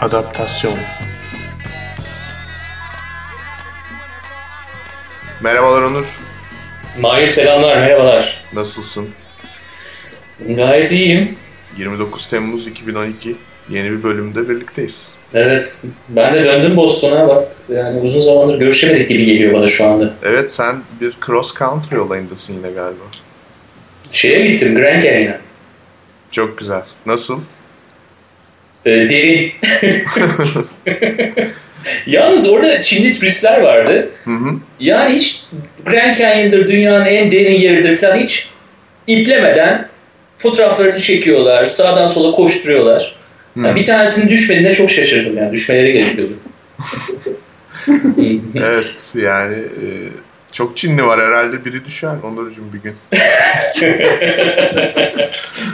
Adaptasyon Merhabalar Onur. Mahir selamlar, merhabalar. Nasılsın? Gayet iyiyim. 29 Temmuz 2012 yeni bir bölümde birlikteyiz. Evet, ben de döndüm Boston'a bak. Yani uzun zamandır görüşemedik gibi geliyor bana şu anda. Evet sen bir cross country olayındasın yine galiba. Şeye gittim, Grand Canyon'a. Çok güzel. Nasıl? Ee, derin. Yalnız orada Çinli turistler vardı. Hı hı. Yani hiç Grand Canyon'dır, dünyanın en derin yeridir falan hiç iplemeden fotoğraflarını çekiyorlar, sağdan sola koşturuyorlar. Yani bir tanesinin düşmediğine çok şaşırdım yani. Düşmeleri gerekiyordu. Evet yani e, çok Çinli var herhalde biri düşer Onurcuğum bir gün.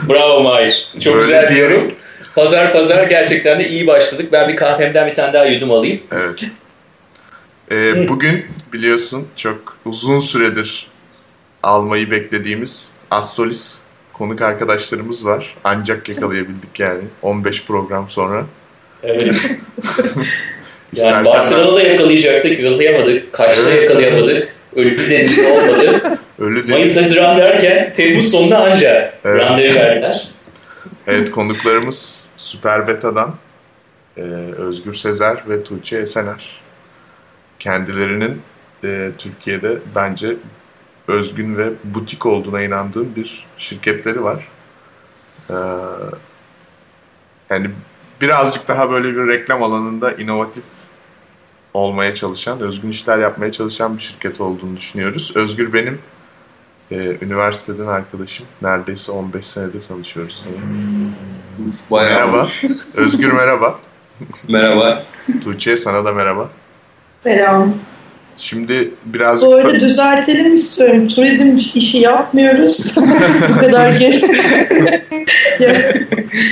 Bravo Mahir. Çok Böyle güzel diyorum. Pazar pazar gerçekten de iyi başladık. Ben bir kahvemden bir tane daha yudum alayım. Evet. E, bugün biliyorsun çok uzun süredir almayı beklediğimiz Assolis konuk arkadaşlarımız var. Ancak yakalayabildik yani 15 program sonra. Evet. Yani Barcelona'da yakalayacaktık, yakalayamadık. Kaçta Evet. yakalayamadık. Ölü denizde olmadı. Değil. Mayıs Haziran derken Temmuz sonunda anca Evet. randevu verdiler. Evet konuklarımız Süper Beta'dan e, Özgür Sezer ve Tuğçe Esener. Kendilerinin e, Türkiye'de bence özgün ve butik olduğuna inandığım bir şirketleri var. E, yani birazcık daha böyle bir reklam alanında inovatif olmaya çalışan, özgün işler yapmaya çalışan bir şirket olduğunu düşünüyoruz. Özgür benim e, üniversiteden arkadaşım. Neredeyse 15 senedir tanışıyoruz. Bayağı Merhaba. olmuş. Özgür merhaba. Merhaba. Tuğçe sana da merhaba. Selam. Şimdi birazcık Bu da- arada düzeltelim istiyorum. Turizm işi yapmıyoruz. Bu kadar gel. Ya-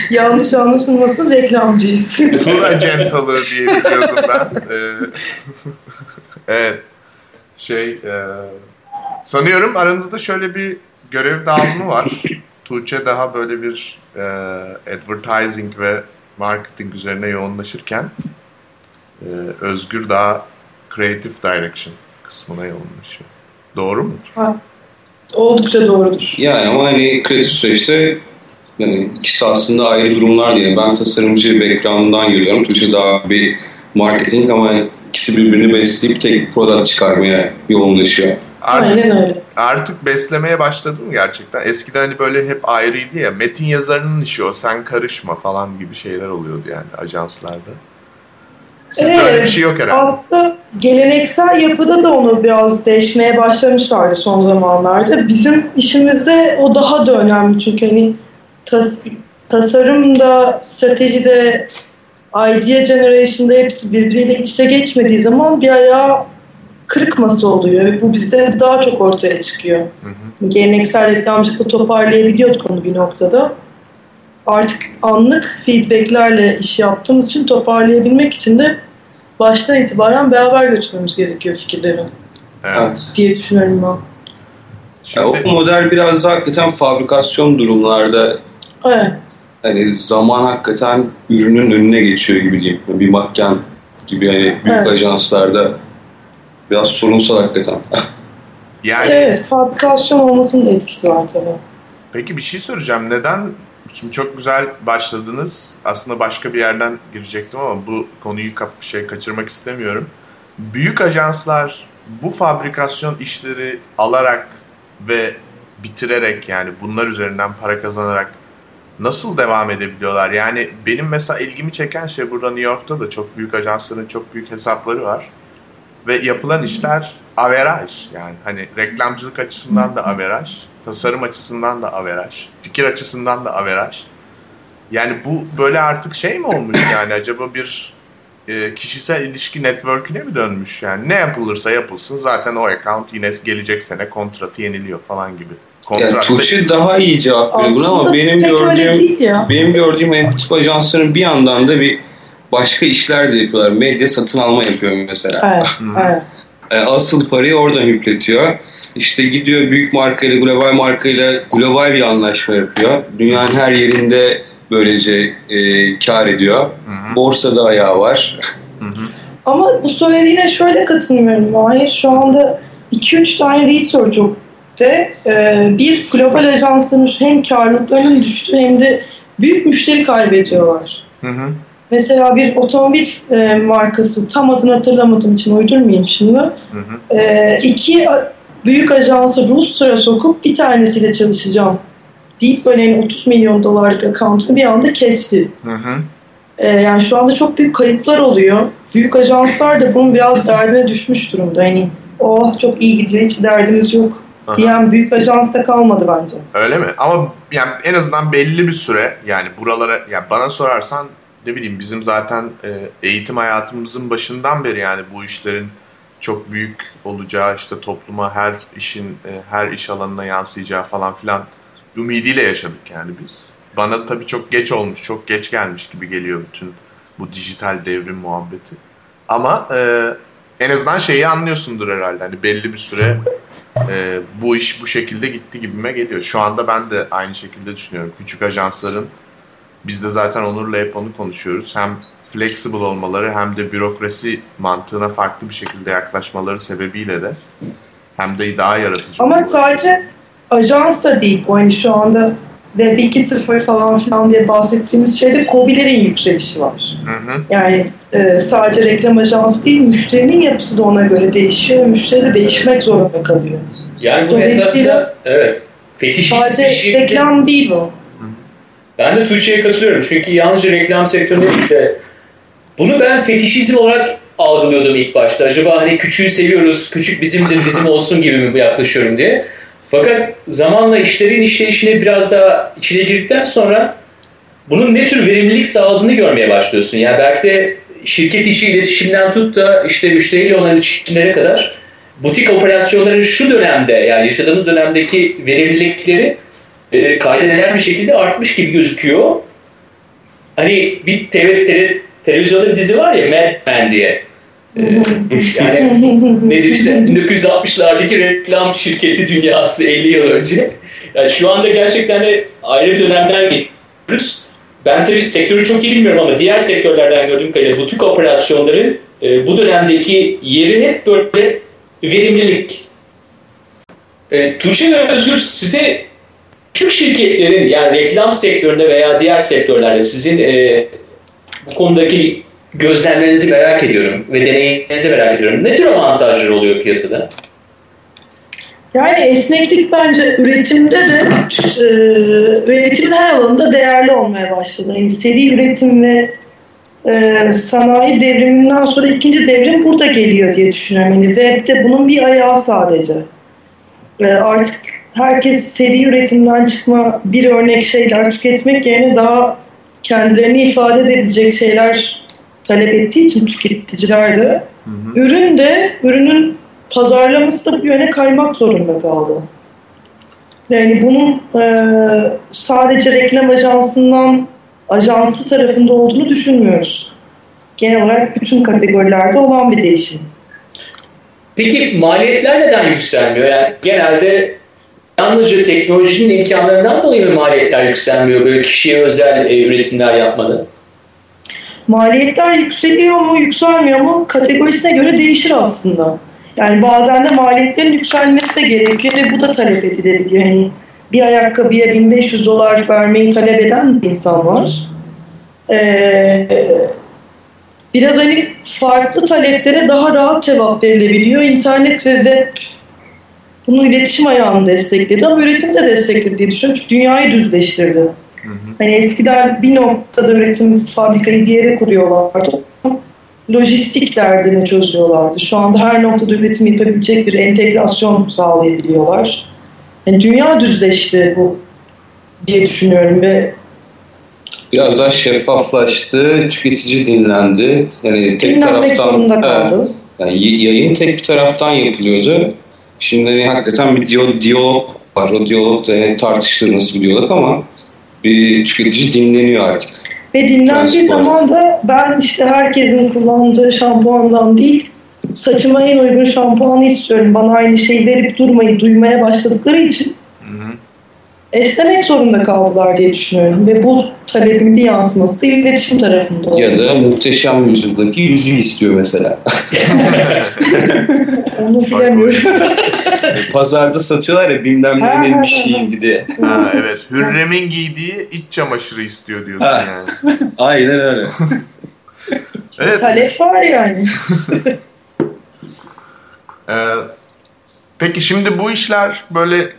yanlış anlaşılmasın reklamcıyız. tur acentalığı diye biliyordum ben. Ee, evet. Şey, e, sanıyorum aranızda şöyle bir görev dağılımı var. Tuğçe daha böyle bir e, advertising ve marketing üzerine yoğunlaşırken e, Özgür daha creative direction kısmına yoğunlaşıyor. Doğru mudur? Oldukça doğrudur. Yani ama hani kreatif süreçte yani ikisi aslında ayrı durumlar değil. Ben tasarımcı background'dan geliyorum. Tuğçe daha bir marketing ama ikisi birbirini besleyip tek product çıkarmaya yoğunlaşıyor. Artık Aynen öyle. Artık beslemeye başladım gerçekten. Eskiden hani böyle hep ayrıydı ya. Metin yazarının işi o. Sen karışma falan gibi şeyler oluyordu yani ajanslarda. Sizde Evet, öyle bir şey yok herhalde. Aslında geleneksel yapıda da onu biraz değişmeye başlamışlardı son zamanlarda. Bizim işimizde o daha da önemli çünkü hani tas tasarımda, stratejide, idea generation'da hepsi birbiriyle iç içe geçmediği zaman bir ayağı kırık masa oluyor. Bu bizde daha çok ortaya çıkıyor. Hı hı. Geleneksel reklamcılıkta toparlayabiliyorduk onu bir noktada. Artık anlık feedbacklerle iş yaptığımız için toparlayabilmek için de baştan itibaren beraber götürmemiz gerekiyor fikirleri Evet. diye düşünüyorum ben. Yani o Şimdi, model biraz da hakikaten fabrikasyon durumlarda Evet. hani zaman hakikaten ürünün önüne geçiyor gibi diyeyim. Bir makken gibi hani büyük Evet. ajanslarda biraz sorunsal hakikaten. yani Evet, fabrikasyon olmasının da etkisi var tabii. peki bir şey soracağım. Neden şimdi çok güzel başladınız. Aslında başka bir yerden girecektim ama bu konuyu kap şey kaçırmak istemiyorum. Büyük ajanslar bu fabrikasyon işleri alarak ve bitirerek yani bunlar üzerinden para kazanarak nasıl devam edebiliyorlar? Yani benim mesela ilgimi çeken şey burada New York'ta da çok büyük ajansların çok büyük hesapları var. Ve yapılan işler averaj. Yani hani reklamcılık açısından da averaj, tasarım açısından da averaj, fikir açısından da averaj. Yani bu böyle artık şey mi olmuş yani acaba bir e, kişisel ilişki network'üne mi dönmüş yani? Ne yapılırsa yapılsın zaten o account yine gelecek sene kontratı yeniliyor falan gibi. Yani Kontrat Tuğçe daha iyi cevap veriyor ama benim gördüğüm. Benim gördüğüm en tip ajansların bir yandan da bir başka işler de yapıyorlar. Medya satın alma yapıyor mesela. Evet, evet. E, asıl parayı oradan yükletiyor. İşte gidiyor büyük markayla, global markayla global bir anlaşma yapıyor. Dünyanın her yerinde böylece e, kar ediyor. Hı hı. Borsada ayağı var. Hı hı. Ama bu söylediğine şöyle katılmıyorum Mahir. Şu anda 2-3 tane research de e, bir global ajansların hem karlılıklarının düştüğü hem de büyük müşteri kaybediyorlar. Hı hı. Mesela bir otomobil e, markası tam adını hatırlamadığım için uydurmayayım şimdi. Hı hı. E, iki büyük ajansı Ruslara sokup bir tanesiyle çalışacağım deyip böyle yani 30 milyon dolarlık account'unu bir anda kesti. Hı hı. E, yani şu anda çok büyük kayıplar oluyor. Büyük ajanslar da bunun biraz derdine düşmüş durumda. Hani oh çok iyi gidiyor hiçbir derdimiz yok Aha. diyen büyük ajans da kalmadı bence. Öyle mi? Ama yani en azından belli bir süre yani buralara ya bana sorarsan ne bileyim bizim zaten e, eğitim hayatımızın başından beri yani bu işlerin çok büyük olacağı işte topluma her işin e, her iş alanına yansıyacağı falan filan ümidiyle yaşadık yani biz. Bana tabii çok geç olmuş, çok geç gelmiş gibi geliyor bütün bu dijital devrim muhabbeti. Ama e, en azından şeyi anlıyorsundur herhalde. Hani belli bir süre e, bu iş bu şekilde gitti gibime geliyor. Şu anda ben de aynı şekilde düşünüyorum. Küçük ajansların biz de zaten Onur'la hep onu konuşuyoruz. Hem flexible olmaları hem de bürokrasi mantığına farklı bir şekilde yaklaşmaları sebebiyle de hem de daha yaratıcı. Ama sadece ajans da değil bu hani şu anda Web 2.0 falan filan diye bahsettiğimiz şeyde COBİ'lerin yükselişi var. Hı hı. Yani e, sadece reklam ajansı değil müşterinin yapısı da ona göre değişiyor müşteri de değişmek zorunda kalıyor. Yani bu esasında evet fetişist bir Sadece şekilde reklam değil bu. Ben de Tuğçe'ye katılıyorum. Çünkü yalnızca reklam sektöründe değil de bunu ben fetişizm olarak algılıyordum ilk başta. Acaba hani küçüğü seviyoruz, küçük bizimdir, bizim olsun gibi mi yaklaşıyorum diye. Fakat zamanla işlerin işleyişine biraz daha içine girdikten sonra bunun ne tür verimlilik sağladığını görmeye başlıyorsun. Yani belki de şirket içi iletişimden tut da işte müşteriyle olan iletişimlere kadar butik operasyonların şu dönemde yani yaşadığımız dönemdeki verimlilikleri e, kayda değer bir şekilde artmış gibi gözüküyor. Hani bir TV, tele, televizyonda bir dizi var ya Mad Men diye. E, yani nedir işte 1960'lardaki reklam şirketi dünyası 50 yıl önce. Yani şu anda gerçekten de ayrı bir dönemden geçiyoruz. Ben tabii sektörü çok iyi bilmiyorum ama diğer sektörlerden gördüğüm kadarıyla butik operasyonların e, bu dönemdeki yeri hep böyle verimlilik. E, Tuğçe ve Özgür size küçük şirketlerin yani reklam sektöründe veya diğer sektörlerde sizin e, bu konudaki gözlemlerinizi merak ediyorum ve deneyimlerinizi merak ediyorum. Ne tür avantajları oluyor piyasada? Yani esneklik bence üretimde de e, üretimin her alanında değerli olmaya başladı. Yani seri üretim ve e, sanayi devriminden sonra ikinci devrim burada geliyor diye düşünüyorum. Yani webde bunun bir ayağı sadece. E, artık herkes seri üretimden çıkma bir örnek şeyler tüketmek yerine daha kendilerini ifade edebilecek şeyler talep ettiği için tüketiciler de Hı hı. ürün de ürünün pazarlaması da bu yöne kaymak zorunda kaldı. Yani bunun e, sadece reklam ajansından ajansı tarafında olduğunu düşünmüyoruz. Genel olarak bütün kategorilerde olan bir değişim. Peki maliyetler neden yükselmiyor? Yani genelde yalnızca teknolojinin imkanlarından dolayı mı maliyetler yükselmiyor böyle kişiye özel e, üretimler yapmadan? Maliyetler yükseliyor mu, yükselmiyor mu kategorisine göre değişir aslında. Yani bazen de maliyetlerin yükselmesi de gerekiyor ve bu da talep edilebiliyor. Yani bir ayakkabıya 1500 dolar vermeyi talep eden bir insan var. Ee, biraz hani farklı taleplere daha rahat cevap verilebiliyor. İnternet ve web bunu iletişim ayağını destekledi ama üretim de destekledi diye düşünüyorum. Çünkü dünyayı düzleştirdi. Hı hı. Hani eskiden bir noktada üretim fabrikayı bir yere kuruyorlardı. Lojistik derdini çözüyorlardı. Şu anda her noktada üretim yapabilecek bir entegrasyon sağlayabiliyorlar. Yani dünya düzleşti bu diye düşünüyorum ve Biraz daha şeffaflaştı, tüketici dinlendi. Yani tek dinlenmek taraftan zorunda kaldı. yani yayın tek bir taraftan yapılıyordu. Şimdi hani hakikaten bir diyalog, diyalog var. O diyalog da yani tartıştığımız bir diyalog ama bir tüketici dinleniyor artık. Ve dinlendiği zaman da ben işte herkesin kullandığı şampuandan değil, saçıma en uygun şampuanı istiyorum. Bana aynı şeyi verip durmayı duymaya başladıkları için. Esnemek zorunda kaldılar diye düşünüyorum. Ve bu talebin bir yansıması da iletişim tarafında oldu. Ya da muhteşem yüzyıldaki yüzüğü istiyor mesela. Onu bilemiyorum. Pazarda satıyorlar ya bilmem nenin bir şeyi diye. Ha, evet. Hürrem'in giydiği iç çamaşırı istiyor diyorsun Ha. yani. Aynen öyle. Evet. Talep var yani. Ee, peki şimdi bu işler böyle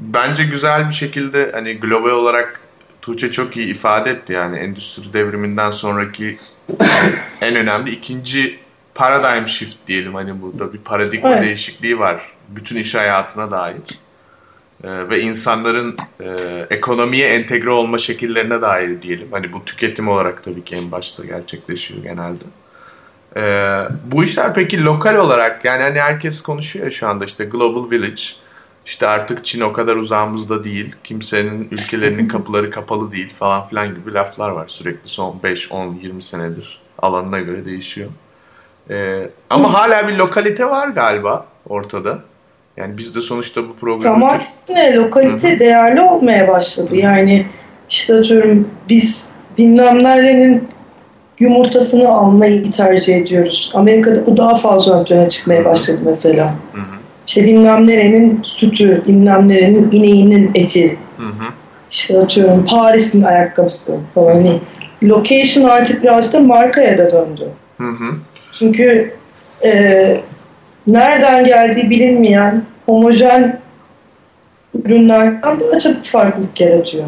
bence güzel bir şekilde hani global olarak Tuğçe çok iyi ifade etti. Yani endüstri devriminden sonraki en önemli ikinci paradigm shift diyelim. Hani burada bir paradigma Evet. değişikliği var bütün iş hayatına dair. Ee, ve insanların e, ekonomiye entegre olma şekillerine dair diyelim. Hani bu tüketim olarak tabii ki en başta gerçekleşiyor genelde. Ee, bu işler peki lokal olarak yani hani herkes konuşuyor ya şu anda işte Global Village işte artık Çin o kadar uzağımızda değil kimsenin ülkelerinin kapıları kapalı değil falan filan gibi laflar var sürekli son 5, 10, 20 senedir alanına göre değişiyor. Ee, ama hala bir lokalite var galiba ortada. Yani biz de sonuçta bu Tam programı aksine lokalite değerli olmaya başladı. Yani işte atıyorum biz bilmem nerenin yumurtasını almayı tercih ediyoruz. Amerika'da bu daha fazla ön plana çıkmaya başladı mesela. Hı hı. İşte bilmem nerenin sütü, bilmem nerenin ineğinin eti, Hı hı. işte atıyorum Paris'in ayakkabısı falan. Hani location artık birazcık da markaya da döndü. Hı hı. Çünkü e, nereden geldiği bilinmeyen homojen ürünlerden daha çok farklılık yaratıyor.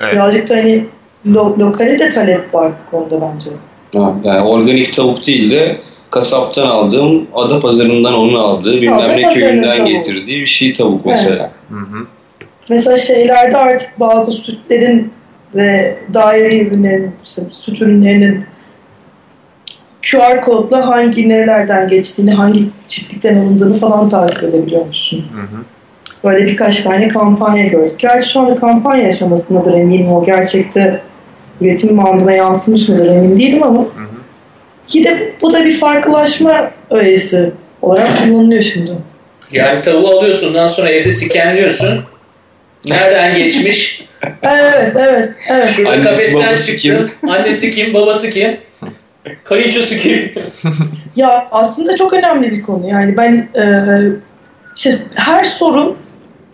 Evet. Birazcık da hani lo, lokale de talep var bu konuda bence. Ha, yani organik tavuk değil de kasaptan aldığım, ada pazarından onun aldığı, bilmem ne köyünden getirdiği bir şey tavuk Evet. mesela. Hı hı. Mesela şeylerde artık bazı sütlerin ve daire ürünlerin, işte süt ürünlerinin QR kodla hangi nerelerden geçtiğini, hangi çiftlikten alındığını falan takip edebiliyormuşsun. Hı hı. Böyle birkaç tane kampanya gördük. Gerçi şu anda kampanya aşamasındadır eminim o gerçekte üretim bandına yansımış mıdır emin değilim ama Hı hı. yine bu da bir farklılaşma öğesi olarak kullanılıyor şimdi. Yani tavuğu alıyorsun ondan sonra evde skenliyorsun. Nereden geçmiş? Evet, evet, evet. Şurada Annesi, kafesten babası çıktı. Annesi kim? Babası kim? Kayınçosu kim? Ya aslında çok önemli bir konu. Yani ben e, işte her sorun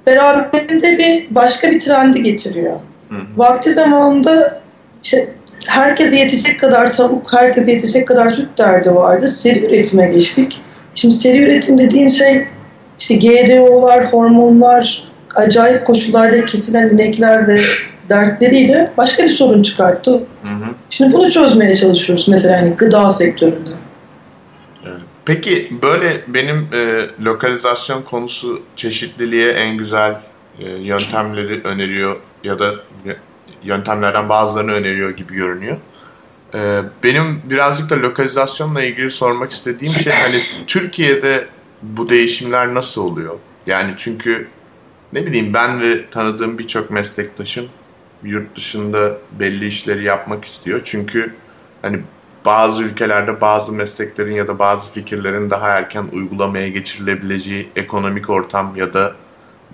beraberinde bir başka bir trendi getiriyor. Hı hı. Vakti zamanında işte herkese yetecek kadar tavuk, herkese yetecek kadar süt derdi vardı. Seri üretime geçtik. Şimdi seri üretim dediğin şey işte GDO'lar, hormonlar, acayip koşullarda kesilen inekler ve dertleriyle başka bir sorun çıkarttı. Hı hı. Şimdi bunu çözmeye çalışıyoruz mesela hani gıda sektöründe. Peki böyle benim e, lokalizasyon konusu çeşitliliğe en güzel e, yöntemleri öneriyor ya da yöntemlerden bazılarını öneriyor gibi görünüyor. E, benim birazcık da lokalizasyonla ilgili sormak istediğim şey hani Türkiye'de bu değişimler nasıl oluyor? Yani çünkü ne bileyim ben ve tanıdığım birçok meslektaşım yurt dışında belli işleri yapmak istiyor. Çünkü hani bazı ülkelerde bazı mesleklerin ya da bazı fikirlerin daha erken uygulamaya geçirilebileceği ekonomik ortam ya da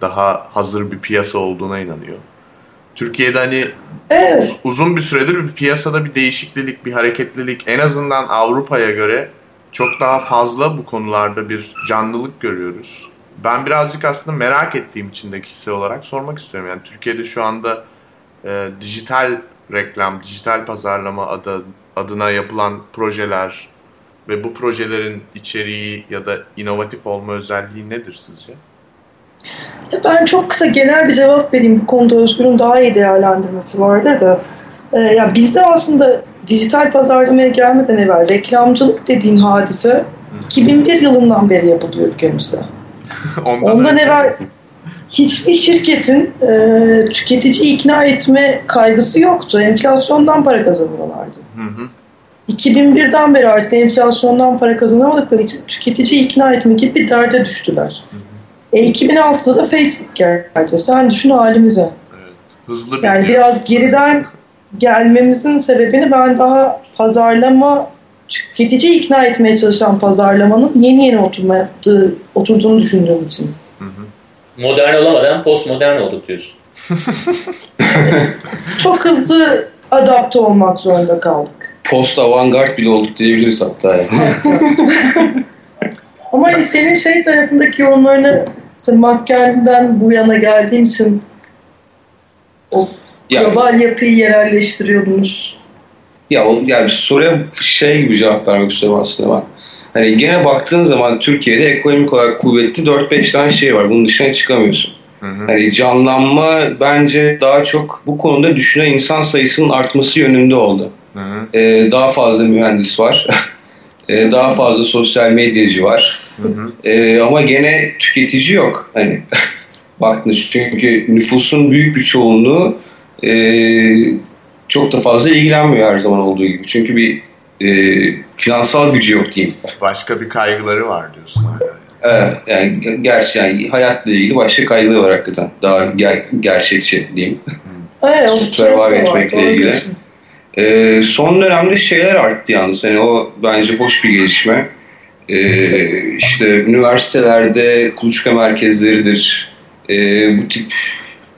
daha hazır bir piyasa olduğuna inanıyor. Türkiye'de hani Evet. uzun bir süredir bir piyasada bir değişiklik, bir hareketlilik en azından Avrupa'ya göre çok daha fazla bu konularda bir canlılık görüyoruz. Ben birazcık aslında merak ettiğim için de kişisel olarak sormak istiyorum. Yani Türkiye'de şu anda e, dijital reklam, dijital pazarlama adı, adına yapılan projeler ve bu projelerin içeriği ya da inovatif olma özelliği nedir sizce? Ben çok kısa genel bir cevap vereyim. Bu konuda Özgür'ün daha iyi değerlendirmesi vardır da. Ee, ya bizde aslında dijital pazarlamaya gelmeden evvel reklamcılık dediğin hadise 2001 yılından beri yapılıyor ülkemizde. Ondan, Ondan evvel hiçbir şirketin e, tüketici ikna etme kaygısı yoktu. Enflasyondan para kazanıyorlardı. Hı hı. 2001'den beri artık enflasyondan para kazanamadıkları için tüketiciyi ikna etme gibi bir derde düştüler. E 2006'da da Facebook geldi. Sen düşün halimize. Evet. Hızlı Yani büyüyor. biraz geriden gelmemizin sebebini ben daha pazarlama, tüketiciyi ikna etmeye çalışan pazarlamanın yeni yeni oturmadığı, oturduğunu düşündüğüm için. Hı hı. Modern olamadan postmodern olduk diyorsun. Çok hızlı adapte olmak zorunda kaldık. Post avantgard bile olduk diyebiliriz hatta. Yani. Ama hani senin şey tarafındaki yorumlarını mesela Makken'den bu yana geldiğin için o Ya, global yapıyı yerelleştiriyordunuz. ya, o, yani soruya şey gibi cevap vermek istiyorum aslında ben. Hani gene baktığın zaman Türkiye'de ekonomik olarak kuvvetli 4-5 tane şey var. Bunun dışına çıkamıyorsun. Hı hı. Hani canlanma bence daha çok bu konuda düşünen insan sayısının artması yönünde oldu. Hı hı. Ee, daha fazla mühendis var. Ee, daha fazla sosyal medyacı var. Hı hı. Ee, ama gene tüketici yok. Hani baktınız çünkü nüfusun büyük bir çoğunluğu e, çok da fazla ilgilenmiyor her zaman olduğu gibi. Çünkü bir e, finansal gücü yok diyeyim. Başka bir kaygıları var diyorsun hala. Evet, yani ge- gerçi yani hayatla ilgili başka kaygıları var hakikaten. Daha ger- gerçekçi diyeyim. Evet, Survive etmekle ilgili. Ee, son dönemde şeyler arttı yalnız. Hani o bence hoş bir gelişme. Ee, işte üniversitelerde kuluçka merkezleridir. Ee, bu tip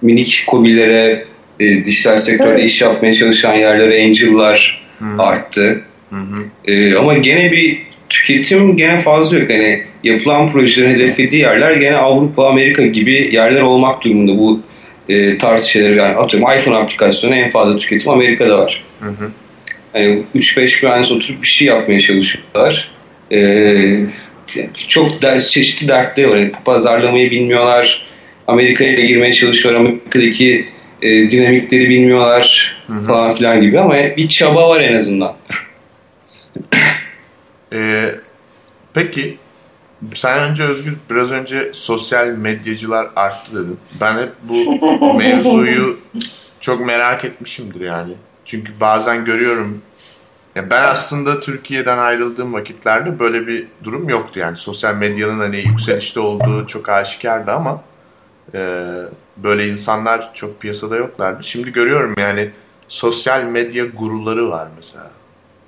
minik kobilere, e, dijital sektörde Evet. iş yapmaya çalışan yerlere angel'lar hı. arttı. Hı hı. Ee, ama gene bir tüketim gene fazla yok. Hani yapılan projelerin hedeflediği yerler gene Avrupa, Amerika gibi yerler olmak durumunda bu e, tarz şeyleri. Yani atıyorum iPhone aplikasyonu en fazla tüketim Amerika'da var. Hı hı. Hani 3-5 mühendis oturup bir şey yapmaya çalışıyorlar. Ee, çok der, çeşitli dertleri var. Yani pazarlamayı bilmiyorlar. Amerika'ya girmeye çalışıyor. Amerika'daki e, dinamikleri bilmiyorlar Hı hı. falan filan gibi ama bir çaba var en azından. Ee, peki sen önce Özgür biraz önce sosyal medyacılar arttı dedin. Ben hep bu mevzuyu çok merak etmişimdir yani. Çünkü bazen görüyorum ya ben aslında Türkiye'den ayrıldığım vakitlerde böyle bir durum yoktu yani. Sosyal medyanın hani yükselişte olduğu çok aşikardı ama e, böyle insanlar çok piyasada yoklardı. Şimdi görüyorum yani sosyal medya guruları var mesela.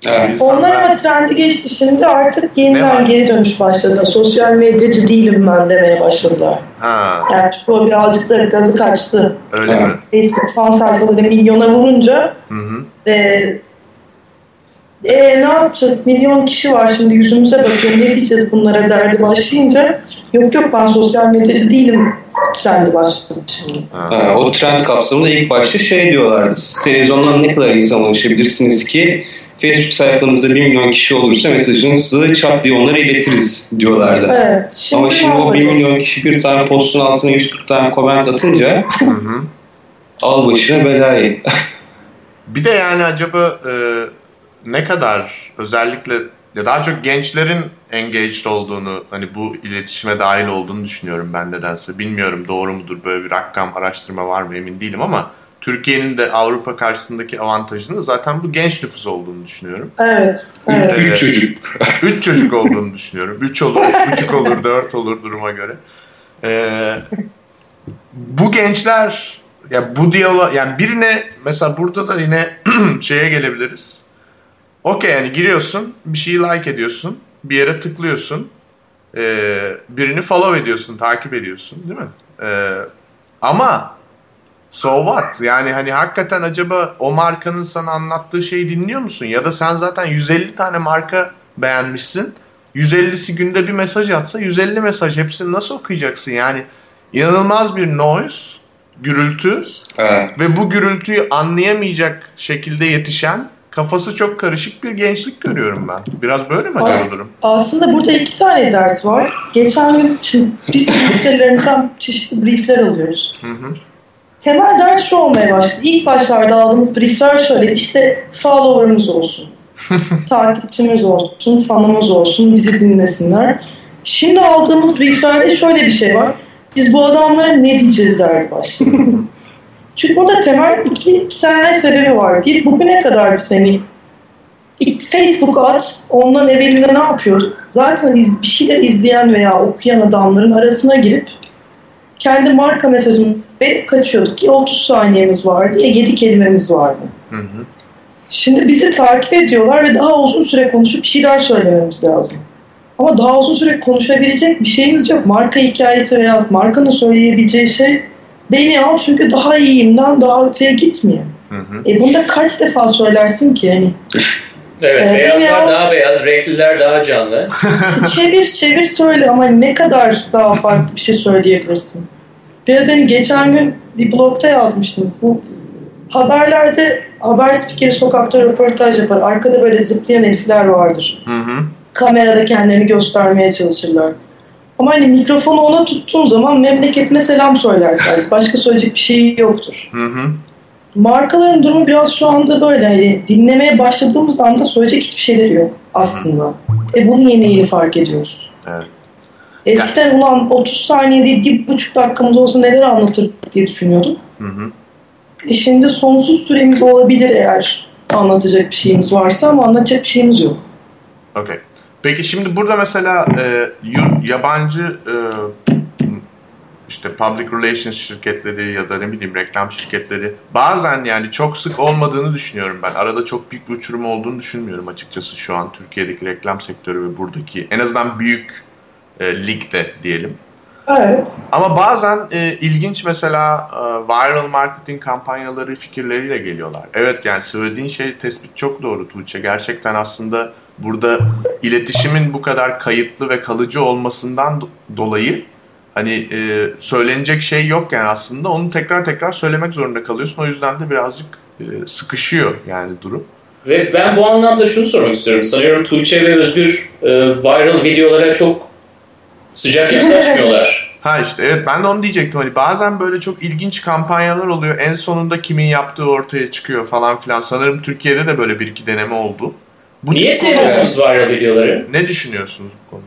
Evet. İnsanlar- Onlar ama trendi geçti şimdi artık yeniden geri dönüş başladı. Sosyal medyacı değilim ben demeye başladılar. Ha Yani çünkü o birazcık da gazı kaçtı. öyle Evet. mi? Facebook fan sayfaları milyona vurunca Hı hı. e, e, ne yapacağız? Milyon kişi var şimdi yüzümüze bakıyor. Ne diyeceğiz bunlara derdi başlayınca yok yok ben sosyal medyacı değilim trendi başladı şimdi. Ha. O trend kapsamında ilk başta şey diyorlardı. Siz televizyondan ne kadar insan ulaşabilirsiniz ki Facebook sayfanızda 1 milyon kişi olursa mesajınızı çat diye onlara iletiriz diyorlardı. Evet. Şimdi Ama şimdi o 1 oluyor? milyon kişi bir tane postun altına 140 tane comment atınca Hı hı. al başına belayı. Bir de yani acaba e, ne kadar özellikle ya daha çok gençlerin engaged olduğunu hani bu iletişime dahil olduğunu düşünüyorum ben nedense. Bilmiyorum doğru mudur böyle bir rakam araştırma var mı emin değilim ama Türkiye'nin de Avrupa karşısındaki avantajının zaten bu genç nüfus olduğunu düşünüyorum. Evet. evet. Üç çocuk. Üç çocuk olduğunu düşünüyorum. Üç olur, üç buçuk olur, dört olur duruma göre. Ee, bu gençler ya bu diyalog yani birine mesela burada da yine şeye gelebiliriz. Okey yani giriyorsun, bir şeyi like ediyorsun, bir yere tıklıyorsun, ee, birini follow ediyorsun, takip ediyorsun, değil mi? Ee, ama so what? Yani hani hakikaten acaba o markanın sana anlattığı şeyi dinliyor musun? Ya da sen zaten 150 tane marka beğenmişsin. 150'si günde bir mesaj atsa 150 mesaj hepsini nasıl okuyacaksın? Yani inanılmaz bir noise, gürültü Evet. ve bu gürültüyü anlayamayacak şekilde yetişen kafası çok karışık bir gençlik görüyorum ben. Biraz böyle mi acaba As- durum? Aslında burada iki tane dert var. Geçen gün şimdi biz müşterilerimizden çeşitli briefler alıyoruz. Hı hı. Temel dert şu olmaya başladı. İlk başlarda aldığımız briefler şöyleydi. İşte follower'ımız olsun. takipçimiz olsun, fanımız olsun, bizi dinlesinler. Şimdi aldığımız brieflerde şöyle bir şey var. Biz bu adamlara ne diyeceğiz derdi başladı. Çünkü burada temel iki, iki tane sebebi var. Bir, bugüne kadar biz hani ilk Facebook at, ondan evvelinde ne yapıyorduk? Zaten iz, bir şeyler izleyen veya okuyan adamların arasına girip kendi marka mesajını verip kaçıyorduk. Ya 30 saniyemiz vardı ya 7 kelimemiz vardı. Hı hı. Şimdi bizi takip ediyorlar ve daha uzun süre konuşup bir şeyler söylememiz lazım. Ama daha uzun süre konuşabilecek bir şeyimiz yok. Marka hikayesi veya markanın söyleyebileceği şey beni al çünkü daha iyiyimden daha öteye gitmiyor. Hı hı. E bunda kaç defa söylersin ki hani Evet, Ee, beyazlar ya- daha beyaz, renkliler daha canlı. çevir çevir söyle ama ne kadar daha farklı bir şey söyleyebilirsin. Biraz hani geçen gün bir blogda yazmıştım. Bu haberlerde haber spikeri sokakta röportaj yapar. Arkada böyle zıplayan herifler vardır. Hı hı. Kamerada kendilerini göstermeye çalışırlar. Ama hani mikrofonu ona tuttuğun zaman memleketine selam söylersen. Başka söyleyecek bir şey yoktur. Hı hı. Markaların durumu biraz şu anda böyle. Hani dinlemeye başladığımız anda söyleyecek hiçbir şeyleri yok aslında. E bunu yeni yeni fark ediyoruz. Evet. Eskiden ulan 30 saniye değil bir buçuk dakikamda olsa neler anlatır diye düşünüyorduk. Hı hı. E şimdi sonsuz süremiz olabilir eğer anlatacak bir şeyimiz varsa ama anlatacak bir şeyimiz yok. Okey. Peki şimdi burada mesela e, yabancı e, işte public relations şirketleri ya da ne bileyim reklam şirketleri bazen yani çok sık olmadığını düşünüyorum ben. Arada çok büyük bir uçurum olduğunu düşünmüyorum açıkçası şu an Türkiye'deki reklam sektörü ve buradaki en azından büyük e, ligde diyelim. Evet. Ama bazen e, ilginç mesela e, viral marketing kampanyaları fikirleriyle geliyorlar. Evet yani söylediğin şey tespit çok doğru Tuğçe. Gerçekten aslında burada iletişimin bu kadar kayıtlı ve kalıcı olmasından do- dolayı hani e, söylenecek şey yok yani aslında onu tekrar tekrar söylemek zorunda kalıyorsun. O yüzden de birazcık e, sıkışıyor yani durum. Ve ben bu anlamda şunu sormak istiyorum. Sanıyorum Tuğçe ve Özgür e, viral videolara çok sıcak yaklaşmıyorlar. Ha işte evet ben de onu diyecektim. Hani bazen böyle çok ilginç kampanyalar oluyor. En sonunda kimin yaptığı ortaya çıkıyor falan filan. Sanırım Türkiye'de de böyle bir iki deneme oldu. Bu Niye seviyorsunuz viral videoları? Ne düşünüyorsunuz bu konuda?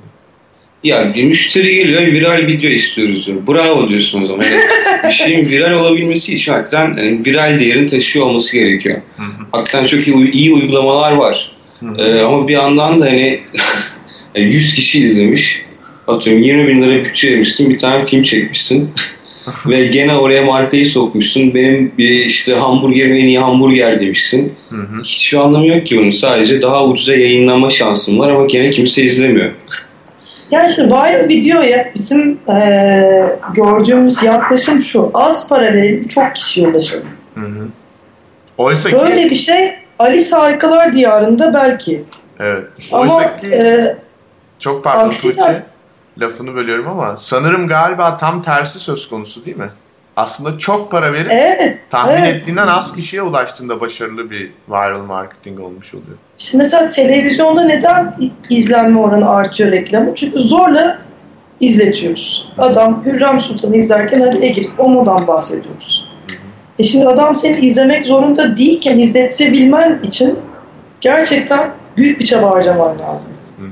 Ya bir müşteri geliyor viral video istiyoruz diyor. Bravo diyorsun o zaman. Yani bir şeyin viral olabilmesi için hakikaten yani viral değerini taşıyor olması gerekiyor. Hı hı. Hakikaten çok iyi, iyi uygulamalar var. Hı hı. Ee, ama bir yandan da hani 100 kişi izlemiş. Atıyorum 20 bin lira bütçe vermişsin bir tane film çekmişsin. Ve gene oraya markayı sokmuşsun. Benim bir işte hamburgerim en iyi hamburger demişsin. Hı hı. Hiçbir anlamı yok ki bunun. Sadece daha ucuza yayınlama şansın var ama gene kimse izlemiyor. Yani işte viral videoya bizim eee, gördüğümüz yaklaşım şu. Az para verelim çok kişiye ulaşalım. Hı hı. Oysa ki Böyle bir şey Alice Harikalar Diyarı'nda belki. evet. Ama Oysa ki eee, çok pardon Tuğçe lafını bölüyorum ama sanırım galiba tam tersi söz konusu değil mi? Aslında çok para verip evet. tahmin evet. ettiğinden az kişiye ulaştığında başarılı bir viral marketing olmuş oluyor. Şimdi mesela televizyonda neden izlenme oranı artıyor reklamı? Çünkü zorla izletiyoruz. Adam Hürrem Sultan'ı izlerken araya girip o modan bahsediyoruz. E şimdi adam seni izlemek zorunda değilken izletebilmen için gerçekten büyük bir çaba harcaman lazım. Hı hı.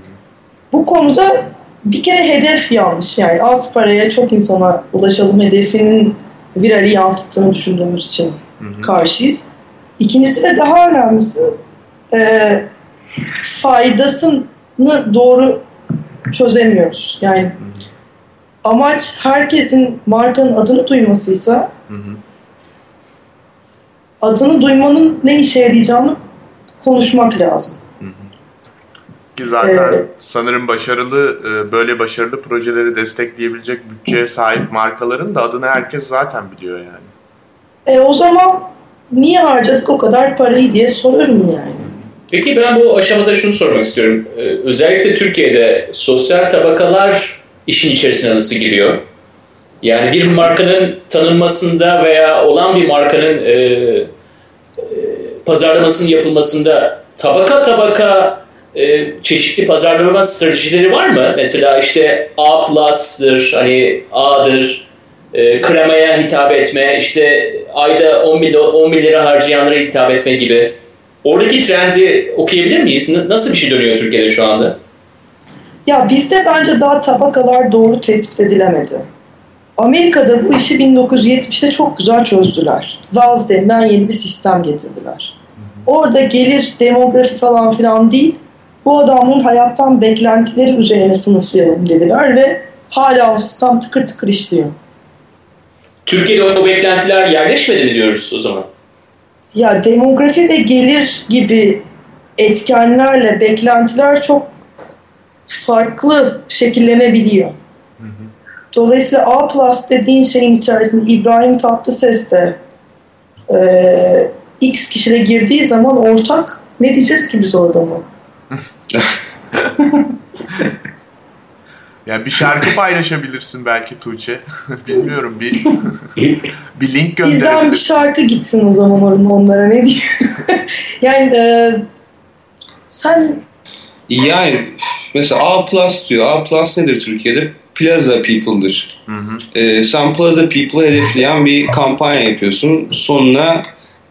Bu konuda bir kere hedef yanlış. Yani az paraya çok insana ulaşalım hedefinin virali yansıttığını düşündüğümüz için Hı hı. karşıyız. İkincisi ve daha önemlisi e, faydasını doğru çözemiyoruz. Yani amaç herkesin markanın adını duymasıysa Hı hı. adını duymanın ne işe yarayacağını konuşmak lazım. Ki zaten Ee, sanırım başarılı e, böyle başarılı projeleri destekleyebilecek bütçeye sahip markaların da adını herkes zaten biliyor yani. E o zaman niye harcadık o kadar parayı diye sorarım yani. Peki ben bu aşamada şunu sormak istiyorum. Ee, özellikle Türkiye'de sosyal tabakalar işin içerisine nasıl giriyor? Yani bir markanın tanınmasında veya olan bir markanın e, e, pazarlamasının yapılmasında tabaka tabaka e, çeşitli pazarlama stratejileri var mı? Mesela işte A plus'dır, hani A'dır, e, kremaya hitap etme, işte ayda 10 bin, 10 bin lira harcayanlara hitap etme gibi. Oradaki trendi okuyabilir miyiz? Nasıl bir şey dönüyor Türkiye'de şu anda? Ya bizde bence daha tabakalar doğru tespit edilemedi. Amerika'da bu işi 1970'te çok güzel çözdüler. Vaz denilen yeni bir sistem getirdiler. Orada gelir, demografi falan filan değil, bu adamın hayattan beklentileri üzerine sınıflayalım dediler ve hala o sistem tıkır tıkır işliyor. Türkiye'de o beklentiler yerleşmedi mi diyoruz o zaman? Ya demografi ve gelir gibi etkenlerle beklentiler çok farklı şekillenebiliyor. Dolayısıyla A plus dediğin şeyin içerisinde İbrahim Tatlıses de e, X kişiyle girdiği zaman ortak ne diyeceğiz ki biz o adamı? Yani bir şarkı paylaşabilirsin belki Tuğçe. Bilmiyorum bir bir link Bizden bir gönderebilirsin. şarkı gitsin o zaman orada onlara ne diyeyim. yani e, sen Yani mesela A plus diyor. A plus nedir Türkiye'de? Plaza People'dır. Hı hı. Ee, sen Plaza People'ı hedefleyen bir kampanya yapıyorsun. Sonuna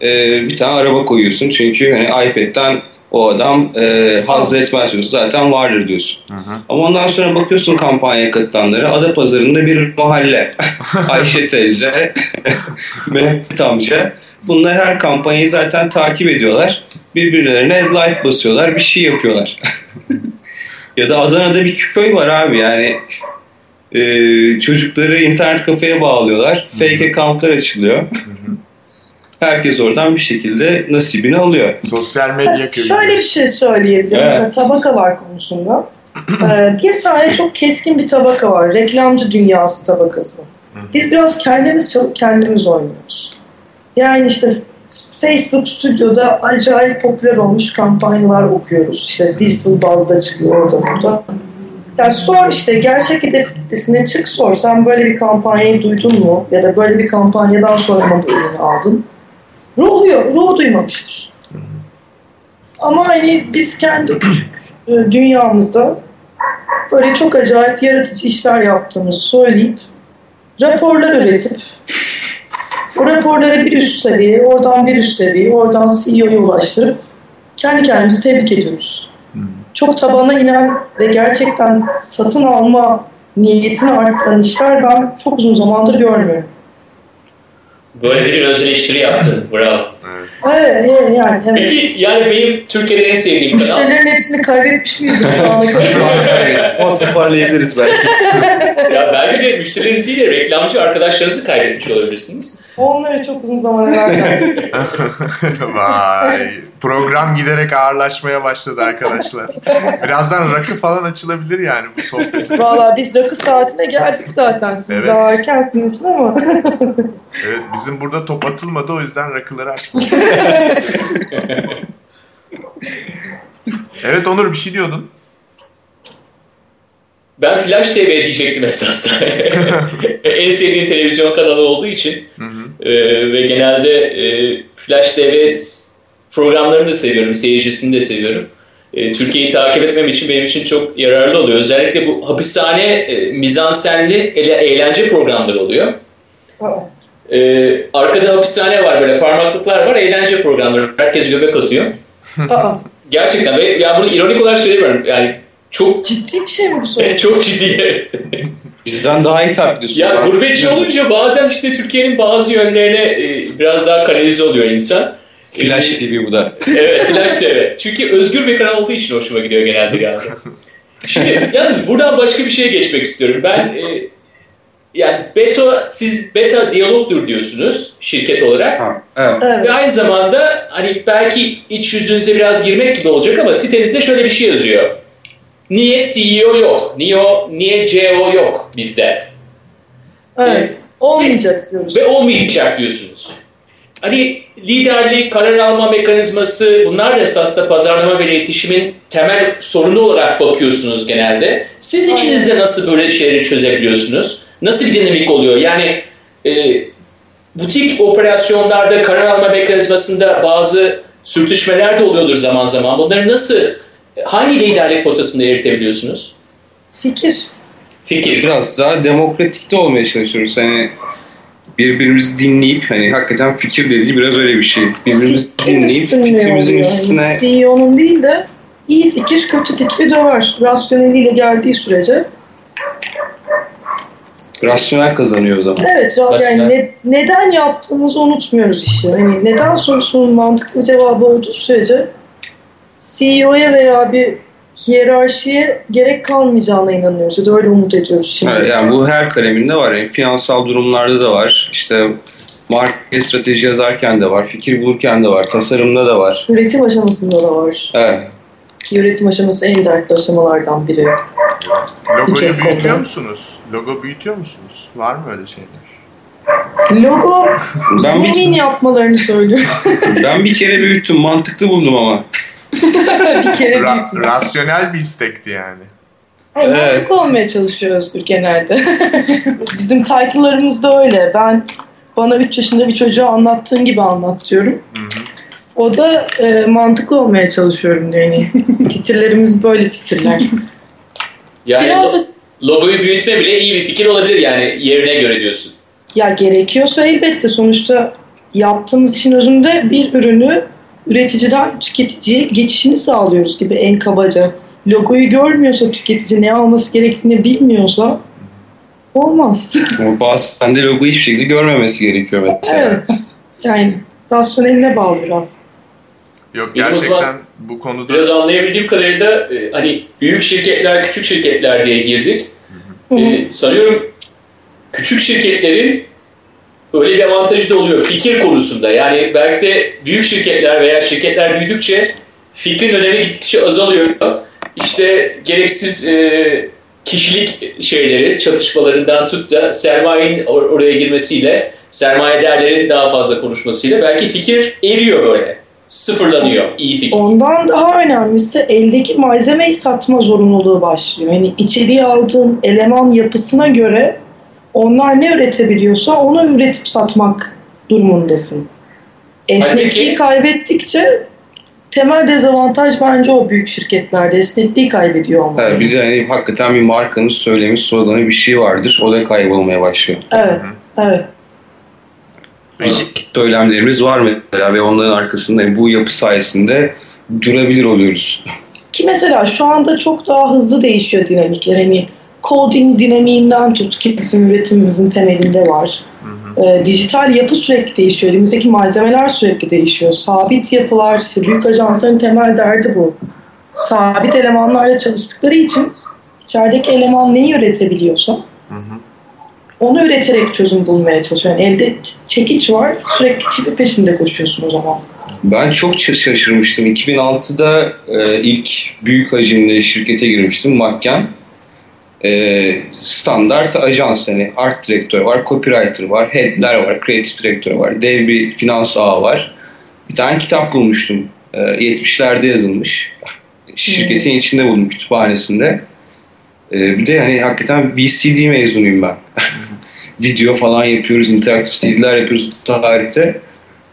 e, bir tane araba koyuyorsun. Çünkü hani iPad'den o adam e, haz etmez diyorsun. Zaten vardır diyorsun. Hı hı. Ama ondan sonra bakıyorsun kampanyaya katılanlara. Adapazarı'nda bir mahalle. Ayşe teyze, Mehmet amca. Bunlar her kampanyayı zaten takip ediyorlar. Birbirlerine like basıyorlar. Bir şey yapıyorlar. ya da Adana'da bir köy var abi yani. Ee, çocukları internet kafeye bağlıyorlar. Fake accountlar açılıyor. Herkes oradan bir şekilde nasibini alıyor. Sosyal medya köyü. şöyle bir şey söyleyebilirim. Evet. Mesela tabakalar konusunda. Ee, bir tane çok keskin bir tabaka var. Reklamcı dünyası tabakası. Biz biraz kendimiz çalıp kendimiz oynuyoruz. Yani işte Facebook stüdyoda acayip popüler olmuş kampanyalar okuyoruz. İşte digital bazda çıkıyor orada burada. Yani sor işte gerçek hedef kitlesine çık sor. Sen böyle bir kampanyayı duydun mu? Ya da böyle bir kampanyadan sonra mı bu ürünü aldın? Ruhu yok, ruhu duymamıştır. Ama hani biz kendi küçük e, dünyamızda böyle çok acayip yaratıcı işler yaptığımızı söyleyip raporlar üretip o raporları bir üst seviye, oradan bir üst seviye, oradan CEO'ya ulaştırıp kendi kendimizi tebrik ediyoruz. Çok tabana inen ve gerçekten satın alma niyetini arttıran işler ben çok uzun zamandır görmüyorum. Böyle bir öz eleştiri yaptın. Bravo. Evet. Evet, yani, yani evet. Peki yani benim Türkiye'de en sevdiğim kanal. Müşterilerin hepsini kaybetmiş miyizdir şu ana kadar? Toparlayabiliriz belki. ya belki de müşteriniz değil de reklamcı arkadaşlarınızı kaybetmiş olabilirsiniz. Onları çok uzun zaman evvel. Vay. Program giderek ağırlaşmaya başladı arkadaşlar. Birazdan rakı falan açılabilir yani bu sohbet. Valla biz rakı saatine geldik zaten. Siz Evet. daha erkensiniz için ama. Evet bizim burada top atılmadı o yüzden rakıları açmadık. evet Onur bir şey diyordun. Ben Flash TV diyecektim esasında. en sevdiğim televizyon kanalı olduğu için Hı hı. e, ve genelde e, Flash TV programlarını da seviyorum, seyircisini de seviyorum. E, Türkiye'yi takip etmem için benim için çok yararlı oluyor. Özellikle bu hapishane e, mizansenli ele- eğlence programları oluyor. E, arkada hapishane var böyle parmaklıklar var, eğlence programları. Herkes göbek atıyor. Gerçekten ve ya bunu ironik olarak söylemiyorum. Yani çok ciddi bir şey mi bu soru? çok ciddi evet. Bizden daha iyi takip ediyorsun. Ya Ben- gurbetçi olunca bazen işte Türkiye'nin bazı yönlerine e, biraz daha kanalize oluyor insan. Flash E, TV bu da. evet, Flash TV. Çünkü özgür bir kanal olduğu için hoşuma gidiyor genelde galiba. Şimdi yalnız buradan başka bir şeye geçmek istiyorum. Ben e, yani beta, siz beta diyalogdur diyorsunuz şirket olarak. Ha, evet. Evet. Ve aynı zamanda hani belki iç yüzünüze biraz girmek gibi olacak ama sitenizde şöyle bir şey yazıyor. Niye CEO yok? Niye, niye CEO yok bizde? Evet. Olmayacak diyoruz. ve olmayacak diyorsunuz. Hani liderlik, karar alma mekanizması bunlar da esasında pazarlama ve iletişimin temel sorunu olarak bakıyorsunuz genelde. Siz içinizde nasıl böyle şeyleri çözebiliyorsunuz? Nasıl bir dinamik oluyor? Yani e, butik operasyonlarda karar alma mekanizmasında bazı sürtüşmeler de oluyordur zaman zaman. Bunları nasıl, hangi liderlik potasında eritebiliyorsunuz? Fikir. Fikir. Biraz daha demokratikte olmaya çalışıyoruz. Hani birbirimizi dinleyip hani hakikaten fikir dediği biraz öyle bir şey. Birbirimizi dinleyip üstüne fikrimizin üstüne Yani CEO'nun değil de iyi fikir kötü fikri döver. Rasyoneliyle geldiği sürece. rasyonel kazanıyor o zaman. Evet ra- Rasyonel. yani ne- neden yaptığımızı unutmuyoruz işi. Hani neden sorusunun mantıklı cevabı olduğu sürece CEO'ya veya bir hiyerarşiye gerek kalmayacağına inanıyoruz. Ya da öyle umut ediyoruz şimdi. Evet, yani bu her kaleminde var. Yani finansal durumlarda da var. İşte market strateji yazarken de var. Fikir bulurken de var. Tasarımda da var. Üretim aşamasında da var. Evet. Ki üretim aşaması en dertli aşamalardan biri. Logoyu büyütüyor kodu. musunuz? Logo büyütüyor musunuz? Var mı öyle şeyler? Logo Ben zoom bir, in yapmalarını söylüyorum. ben bir kere büyüttüm. Mantıklı buldum ama. bir kere Ra- rasyonel bir istekti yani. Hayır, Evet. mantıklı olmaya çalışıyor Özgür genelde. Bizim title'larımız da öyle. Ben bana 3 yaşında bir çocuğa anlattığın gibi anlat diyorum. Hı hı. O da e, mantıklı olmaya çalışıyorum diyor. Yani titirlerimiz böyle titirler. Yani Biraz da logoyu büyütme bile iyi bir fikir olabilir yani yerine göre diyorsun. ya gerekiyorsa elbette sonuçta yaptığımız işin özünde bir ürünü üreticiden tüketiciye geçişini sağlıyoruz gibi en kabaca. Logoyu görmüyorsa tüketici ne alması gerektiğini bilmiyorsa olmaz. Ama bazen de logoyu hiçbir şekilde görmemesi gerekiyor mesela. evet. Yani rasyoneline bağlı biraz. Yok gerçekten bu konuda Biraz anlayabildiğim kadarıyla e, hani büyük şirketler, küçük şirketler diye girdik. Hı hı. E, sanıyorum küçük şirketlerin öyle bir avantajı da oluyor fikir konusunda. Yani belki de büyük şirketler veya şirketler büyüdükçe fikrin önemi gittikçe azalıyor. İşte gereksiz e, kişilik şeyleri, çatışmalarından tut da sermayenin or- oraya girmesiyle, sermayedarların daha fazla konuşmasıyla belki fikir eriyor böyle. Sıfırlanıyor iyi fikir. Ondan daha önemlisi eldeki malzemeyi satma zorunluluğu başlıyor. Yani içeriye aldığın eleman yapısına göre onlar ne üretebiliyorsa onu üretip satmak durumundasın. Esnekliği Halbuki- kaybettikçe temel dezavantaj bence o büyük şirketlerde. Esnekliği kaybediyor olmak. Evet, bir de hani hakikaten bir markanın söylemi, sloganı bir şey vardır. O da kaybolmaya başlıyor. Evet, evet. Peki, Söylemlerimiz var mesela ve onların arkasında bu yapı sayesinde durabilir oluyoruz. Ki mesela şu anda çok daha hızlı değişiyor dinamikler. Hani coding dinamiğinden tut ki bizim üretimimizin temelinde var. Hı hı. Ee, dijital yapı sürekli değişiyor. Elimizdeki malzemeler sürekli değişiyor. Sabit yapılar, işte büyük ajansların temel derdi bu. Sabit elemanlarla çalıştıkları için içerideki eleman neyi üretebiliyorsa Hı hı. onu üreterek çözüm bulmaya çalışıyor. Yani elde çekiç var, sürekli çipi peşinde koşuyorsun o zaman. Ben çok şaşırmıştım. 2006'da e, ilk büyük hacimli şirkete girmiştim. Makken. E, standart ajans hani art direktör var, copywriter var, headler var, kreatif direktör var, dev bir finans ağı var. Bir tane kitap bulmuştum. E, 70'lerde yazılmış. Şirketin içinde buldum kütüphanesinde. E, bir de hani hakikaten VCD mezunuyum ben. Video falan yapıyoruz, interaktif CD'ler yapıyoruz tarihte.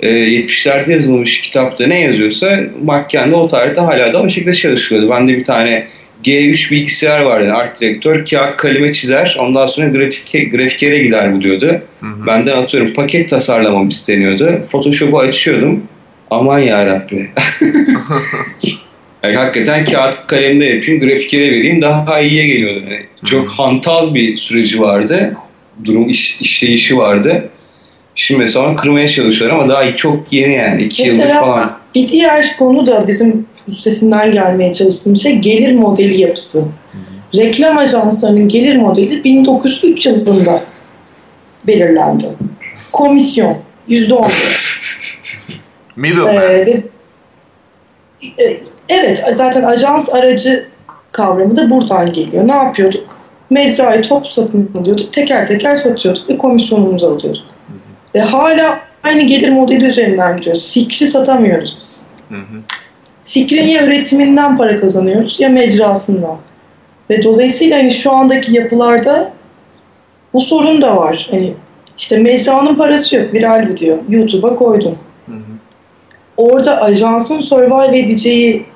E, 70'lerde yazılmış kitapta ne yazıyorsa Makken'de o tarihte hala da o şekilde çalışıyordu. Bende bir tane G3 bilgisayar vardı. Yani art direktör kağıt kaleme çizer. Ondan sonra grafik, grafikere gider bu diyordu. Hı hı. Benden atıyorum paket tasarlamam isteniyordu. Photoshop'u açıyordum. Aman yarabbi. yani hakikaten kağıt kalemde yapayım, grafikere vereyim daha iyiye geliyordu. Yani çok hantal bir süreci vardı. Durum iş, işleyişi vardı. Şimdi mesela kırmaya çalışıyorlar ama daha çok yeni yani. iki yıldır falan. Bir diğer konu da bizim üstesinden gelmeye çalıştığım şey gelir modeli yapısı. Reklam ajanslarının gelir modeli 1903 yılında belirlendi. Komisyon %10. Middleman. Ee, e, evet zaten ajans aracı kavramı da buradan geliyor. Ne yapıyorduk? Mecrayı top satın alıyorduk. Teker teker satıyorduk ve komisyonumuzu alıyorduk. Ve hala aynı gelir modeli üzerinden gidiyoruz. Fikri satamıyoruz biz. Hı hı. Fikrin ya üretiminden para kazanıyoruz ya mecrasından. Ve dolayısıyla hani şu andaki yapılarda bu sorun da var. Hani işte mecranın parası yok. Viral video. YouTube'a. Hı hı. Orada ajansın survive edeceği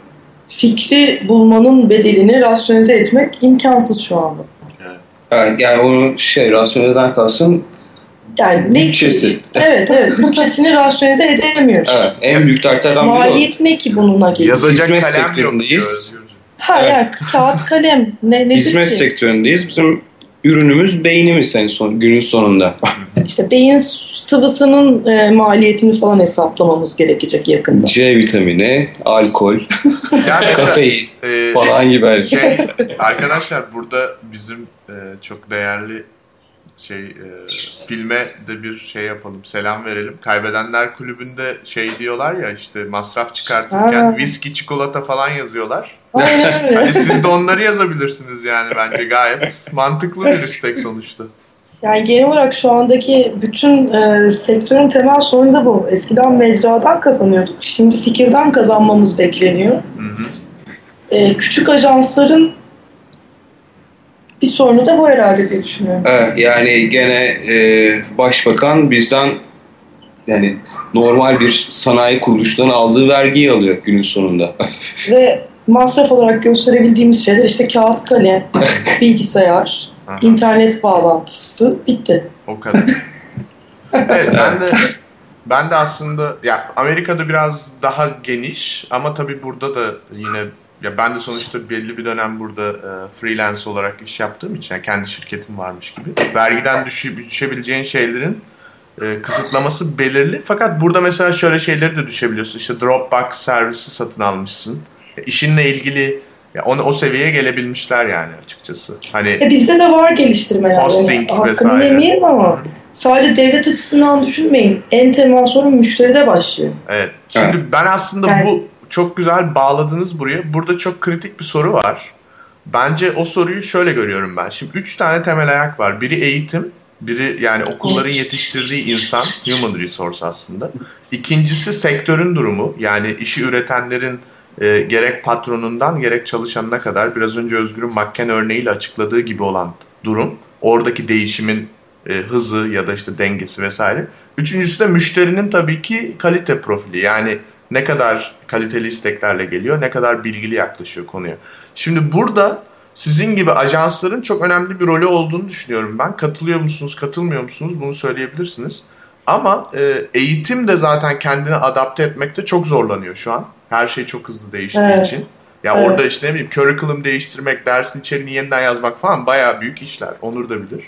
fikri bulmanın bedelini rasyonize etmek imkansız şu anda. Yani, yani onu şey rasyonelden kalsın Yani ne Bütçesi. Evet evet. Bütçesini rasyonize edemiyoruz. evet, en büyük dertlerden biri o. Maliyeti ne ki bununla geliyor? Yazacak Hizmet kalem sektöründeyiz. Ha Evet. yani kağıt kalem ne nedir Hizmet ki? sektöründeyiz. Bizim ürünümüz beynimiz yani son, günün sonunda. İşte beyin sıvısının e, maliyetini falan hesaplamamız gerekecek yakında. C vitamini, alkol, Yani kafein e, falan gibi. her- şey, arkadaşlar burada bizim e, çok değerli şey e, filme de bir şey yapalım selam verelim. Kaybedenler kulübünde şey diyorlar ya işte masraf çıkartırken Ha. viski çikolata falan yazıyorlar. Hani siz de onları yazabilirsiniz yani bence gayet mantıklı bir istek sonuçta. Yani genel olarak şu andaki bütün e, sektörün temel sorunu da bu. Eskiden mecradan kazanıyorduk. Şimdi fikirden kazanmamız bekleniyor. Hı hı. E, küçük ajansların bir sorunu da bu herhalde diye düşünüyorum. Evet, yani gene e, başbakan bizden yani normal bir sanayi kuruluşundan aldığı vergiyi alıyor günün sonunda. Ve masraf olarak gösterebildiğimiz şeyler işte kağıt kalem, bilgisayar, Aha, internet bağlantısı bitti. o kadar. Evet ben de ben de aslında ya Amerika'da biraz daha geniş ama tabii burada da yine ya ben de sonuçta belli bir dönem burada e, freelance olarak iş yaptığım için yani kendi şirketim varmış gibi vergiden düşü, düşebileceğin şeylerin e, kısıtlaması belirli. Fakat burada mesela şöyle şeyleri de düşebiliyorsun. İşte Dropbox servisi satın almışsın. Ya işinle ilgili ya onu o seviyeye gelebilmişler yani açıkçası. Hani E bizde de var geliştirmeler. Hosting Yani vesaire. yemeyelim ama sadece devlet açısından düşünmeyin. En temel sorun müşteride başlıyor. Evet. Şimdi ben aslında Yani- bu çok güzel bağladınız buraya. Burada çok kritik bir soru var. Bence o soruyu şöyle görüyorum ben. Şimdi üç tane temel ayak var. Biri eğitim, biri yani okulların yetiştirdiği insan, human resource aslında. İkincisi sektörün durumu. Yani işi üretenlerin e, gerek patronundan gerek çalışanına kadar biraz önce Özgür'ün Makken örneğiyle açıkladığı gibi olan durum. Oradaki değişimin e, hızı ya da işte dengesi vesaire. Üçüncüsü de müşterinin tabii ki kalite profili. Yani ne kadar kaliteli isteklerle geliyor, ne kadar bilgili yaklaşıyor konuya. Şimdi burada sizin gibi ajansların çok önemli bir rolü olduğunu düşünüyorum ben. Katılıyor musunuz, katılmıyor musunuz bunu söyleyebilirsiniz. Ama e, eğitim de zaten kendini adapte etmekte çok zorlanıyor şu an. Her şey çok hızlı değiştiği Evet. için. Ya Evet. orada işte ne bileyim curriculum değiştirmek, dersin içeriğini yeniden yazmak falan bayağı büyük işler. Onur da bilir.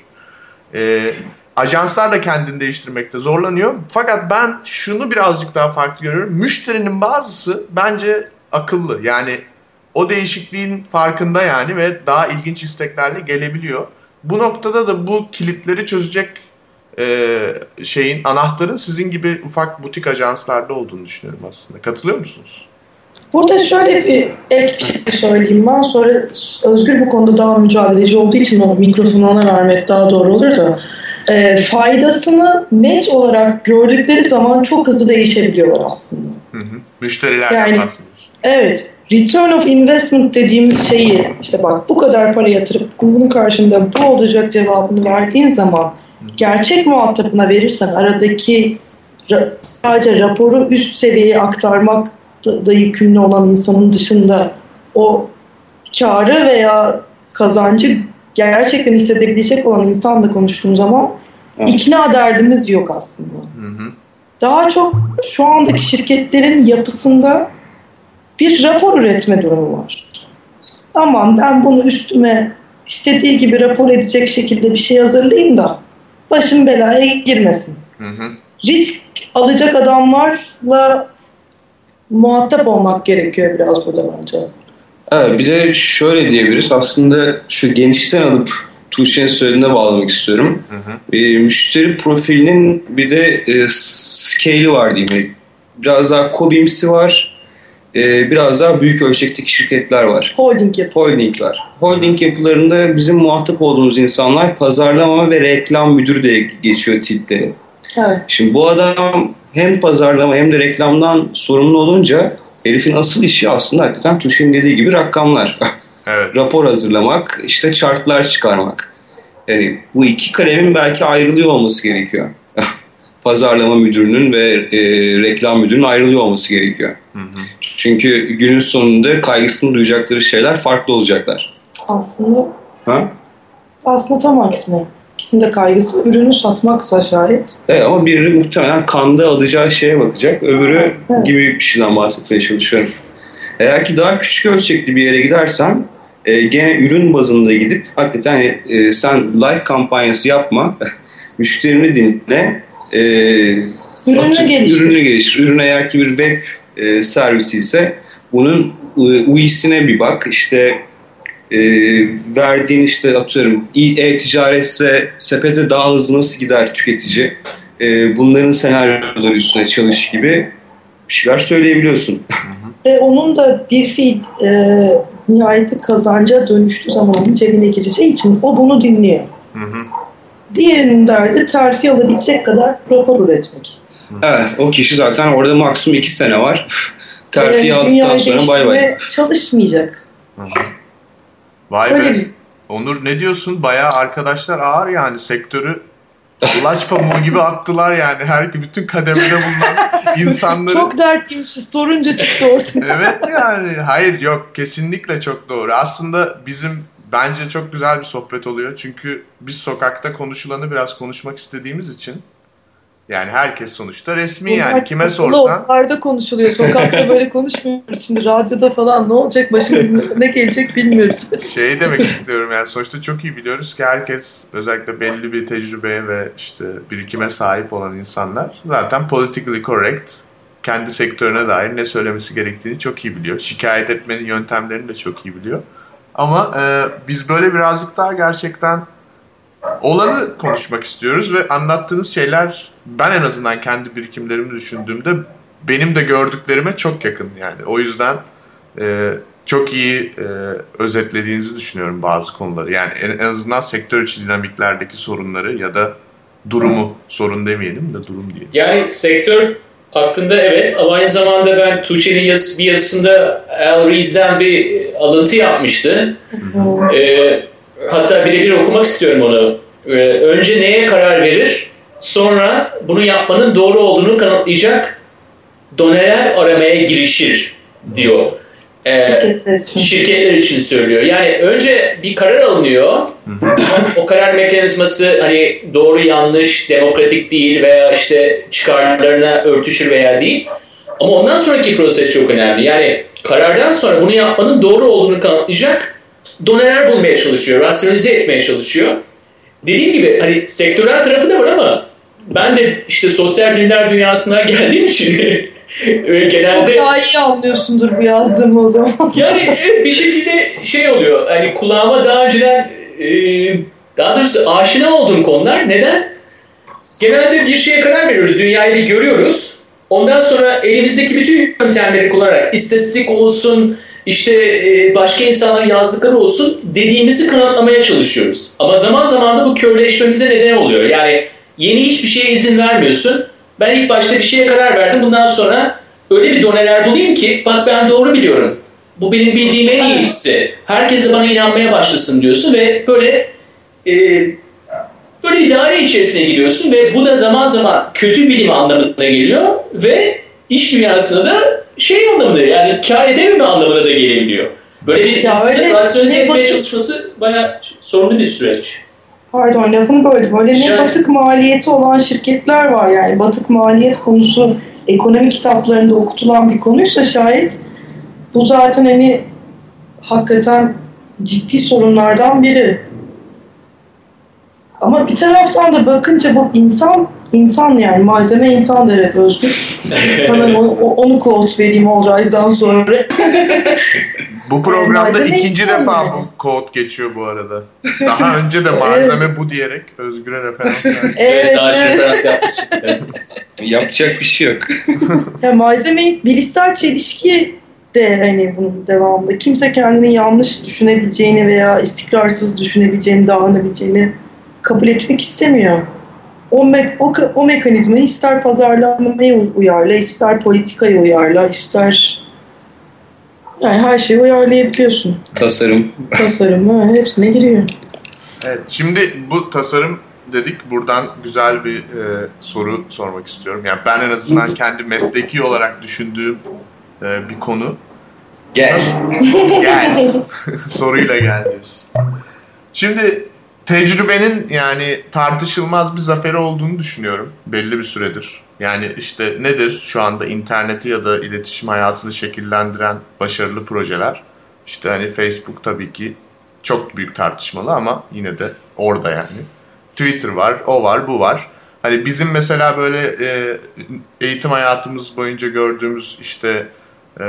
Ee, ajanslar da kendini değiştirmekte zorlanıyor. Fakat ben şunu birazcık daha farklı görüyorum. Müşterinin bazısı bence akıllı. Yani o değişikliğin farkında yani ve daha ilginç isteklerle gelebiliyor. Bu noktada da bu kilitleri çözecek e, şeyin anahtarın sizin gibi ufak butik ajanslarda olduğunu düşünüyorum aslında. Katılıyor musunuz? Burada şöyle bir ek bir şey söyleyeyim ben. Sonra Özgür bu konuda daha mücadeleci olduğu için onu mikrofonu ona vermek daha doğru olur da. E, faydasını net olarak gördükleri zaman çok hızlı değişebiliyorlar aslında. Hı hı. Müşterilerden Yani-. Evet, return of investment dediğimiz şeyi işte bak bu kadar para yatırıp bunun karşında bu olacak cevabını verdiğin zaman gerçek muhatabına verirsen aradaki ra- sadece raporu üst seviyeye aktarmak da yükümlü olan insanın dışında o karı veya kazancı gerçekten hissedebilecek olan insanla konuştuğum zaman Evet. ikna derdimiz yok aslında. Hı hı. Daha çok şu andaki şirketlerin yapısında bir rapor üretme durumu var. Aman ben bunu üstüme istediği gibi rapor edecek şekilde bir şey hazırlayayım da başım belaya girmesin. Hı hı. Risk alacak adamlarla muhatap olmak gerekiyor biraz burada bence. Evet, bir de şöyle diyebiliriz. Aslında şu genişten alıp Tuğçe'nin söylediğine bağlamak istiyorum. Hı hı. E, müşteri profilinin bir de e, scale'i var diyeyim. Biraz daha kobimsi var. E, biraz daha büyük ölçekteki şirketler var. Holding yapı. Holding var. Holding yapılarında bizim muhatap olduğumuz insanlar pazarlama ve reklam müdürü de geçiyor tipleri. Evet. Şimdi bu adam hem pazarlama hem de reklamdan sorumlu olunca herifin asıl işi aslında hakikaten Tuşin dediği gibi rakamlar. Evet. Rapor hazırlamak, işte chartlar çıkarmak. Yani bu iki kalemin belki ayrılıyor olması gerekiyor. Pazarlama müdürünün ve e, reklam müdürünün ayrılıyor olması gerekiyor. Hı hı. Çünkü günün sonunda kaygısını duyacakları şeyler farklı olacaklar. Aslında Ha? aslında tam aksine. İkisinde kaygısı ürünü satmaksa şayet. Evet, ama biri muhtemelen kanda alacağı şeye bakacak. Öbürü Evet. gibi bir şeyden bahsetmeye çalışıyorum. Eğer ki daha küçük ölçekli bir yere gidersen e, gene ürün bazında gidip hakikaten hani, e, sen like kampanyası yapma. müşterini dinle. E, Ürünü atı- geliştir. Ürünü geliştir. Ürün eğer ki bir web e, servisi ise bunun e, UI'sine bir bak. İşte e, verdiğin işte atıyorum e-ticaretse sepete daha hızlı nasıl gider tüketici e, bunların senaryoları üstüne çalış gibi bir şeyler söyleyebiliyorsun. Ve onun da bir fiil e, nihayetli kazanca dönüştüğü zaman onun cebine gireceği için o bunu dinliyor. Hı hı. Diğerinin derdi terfi alabilecek kadar rapor üretmek. Evet o kişi zaten orada maksimum iki sene var. Terfi Ee, aldıktan sonra bay bay. çalışmayacak. Hı hı. Vay Öyle be. bir Onur ne diyorsun? Bayağı arkadaşlar ağır yani sektörü kulaç pamuğu gibi attılar yani. Her bütün kademede bulunan insanları. çok dertliymişiz. Sorunca çıktı ortaya. Evet yani. Hayır yok kesinlikle çok doğru. Aslında bizim bence çok güzel bir sohbet oluyor. Çünkü biz sokakta konuşulanı biraz konuşmak istediğimiz için yani herkes sonuçta resmi yani. Bunlar Kime kapalı sorsan odalarda konuşuluyor. Sokakta böyle konuşmuyoruz. Şimdi radyoda falan ne olacak başımıza ne gelecek bilmiyoruz. şey demek istiyorum yani sonuçta çok iyi biliyoruz ki herkes özellikle belli bir tecrübeye ve işte birikime sahip olan insanlar zaten politically correct kendi sektörüne dair ne söylemesi gerektiğini çok iyi biliyor. Şikayet etmenin yöntemlerini de çok iyi biliyor. Ama e, biz böyle birazcık daha gerçekten olanı konuşmak istiyoruz ve anlattığınız şeyler ben en azından kendi birikimlerimi düşündüğümde benim de gördüklerime çok yakın yani. O yüzden e, çok iyi e, özetlediğinizi düşünüyorum bazı konuları. Yani en, en azından sektör içi dinamiklerdeki sorunları ya da durumu sorun demeyelim de durum diyelim. Yani sektör hakkında evet ama aynı zamanda ben Tuğçe'nin yaz, bir yazısında Al Rees'den bir alıntı yapmıştı. Ee, hatta birebir okumak istiyorum onu. Ee, önce neye karar verir, sonra bunu yapmanın doğru olduğunu kanıtlayacak doneler aramaya girişir diyor. Ee, Şirketler için. şirketler için söylüyor. Yani önce bir karar alınıyor. o karar mekanizması hani doğru yanlış, demokratik değil veya işte çıkarlarına örtüşür veya değil. Ama ondan sonraki proses çok önemli. Yani karardan sonra bunu yapmanın doğru olduğunu kanıtlayacak doneler bulmaya çalışıyor, rasyonize etmeye çalışıyor. Dediğim gibi hani sektörel tarafı da var ama ben de işte sosyal bilimler dünyasına geldiğim için genelde Çok daha iyi anlıyorsundur bu yazdığımı o zaman. yani evet, bir şekilde şey oluyor. Hani kulağıma daha önceden e, daha doğrusu aşina olduğum konular. Neden? Genelde bir şeye karar veriyoruz. Dünyayı bir görüyoruz. Ondan sonra elimizdeki bütün yöntemleri kullanarak istatistik olsun, işte e, başka insanların yazdıkları olsun dediğimizi kanıtlamaya çalışıyoruz. Ama zaman zaman da bu körleşmemize neden oluyor. Yani yeni hiçbir şeye izin vermiyorsun. Ben ilk başta bir şeye karar verdim. Bundan sonra öyle bir doneler bulayım ki bak ben doğru biliyorum. Bu benim bildiğim en iyisi. Herkes de bana inanmaya başlasın diyorsun ve böyle e, böyle bir daire içerisine giriyorsun ve bu da zaman zaman kötü bilim anlamına geliyor ve iş dünyasında da şey anlamında yani kar edememe anlamına da gelebiliyor. Böyle bir rasyonize etmeye çalışması bayağı sorunlu bir süreç. Pardon lafını böldüm. Öyle ne batık maliyeti olan şirketler var yani. Batık maliyet konusu ekonomi kitaplarında okutulan bir konuysa şayet bu zaten hani hakikaten ciddi sorunlardan biri. Ama bir taraftan da bakınca bu insan insan yani malzeme insan der Özgür. Hemen onu, onu quote vereyim Olcay'dan sonra. Bu programda malzeme ikinci insan defa yani. bu kod geçiyor bu arada. Daha önce de malzeme bu diyerek Özgür'e referans verdim. Evet, daha evet. referans yapmıştık. Yapacak bir şey yok. Ya malzemeyi bilişsel çelişki de hani bunun devamında. Kimse kendini yanlış düşünebileceğini veya istikrarsız düşünebileceğini, dağınabileceğini kabul etmek istemiyor. O, me- o, o mekanizmayı ister pazarlamaya uyarla, ister politikaya uyarla, ister yani her şeyi uyarlayabiliyorsun. Tasarım. Tasarım ha, hepsine giriyor. Evet, şimdi bu tasarım dedik. Buradan güzel bir e, soru sormak istiyorum. Yani ben en azından kendi mesleki olarak düşündüğüm e, bir konu. Gel. Gel. Soruyla gel diyorsun. Şimdi tecrübenin yani tartışılmaz bir zaferi olduğunu düşünüyorum belli bir süredir. Yani işte nedir şu anda interneti ya da iletişim hayatını şekillendiren başarılı projeler? İşte hani Facebook tabii ki çok büyük tartışmalı ama yine de orada yani. Twitter var, o var, bu var. Hani bizim mesela böyle e, eğitim hayatımız boyunca gördüğümüz işte e,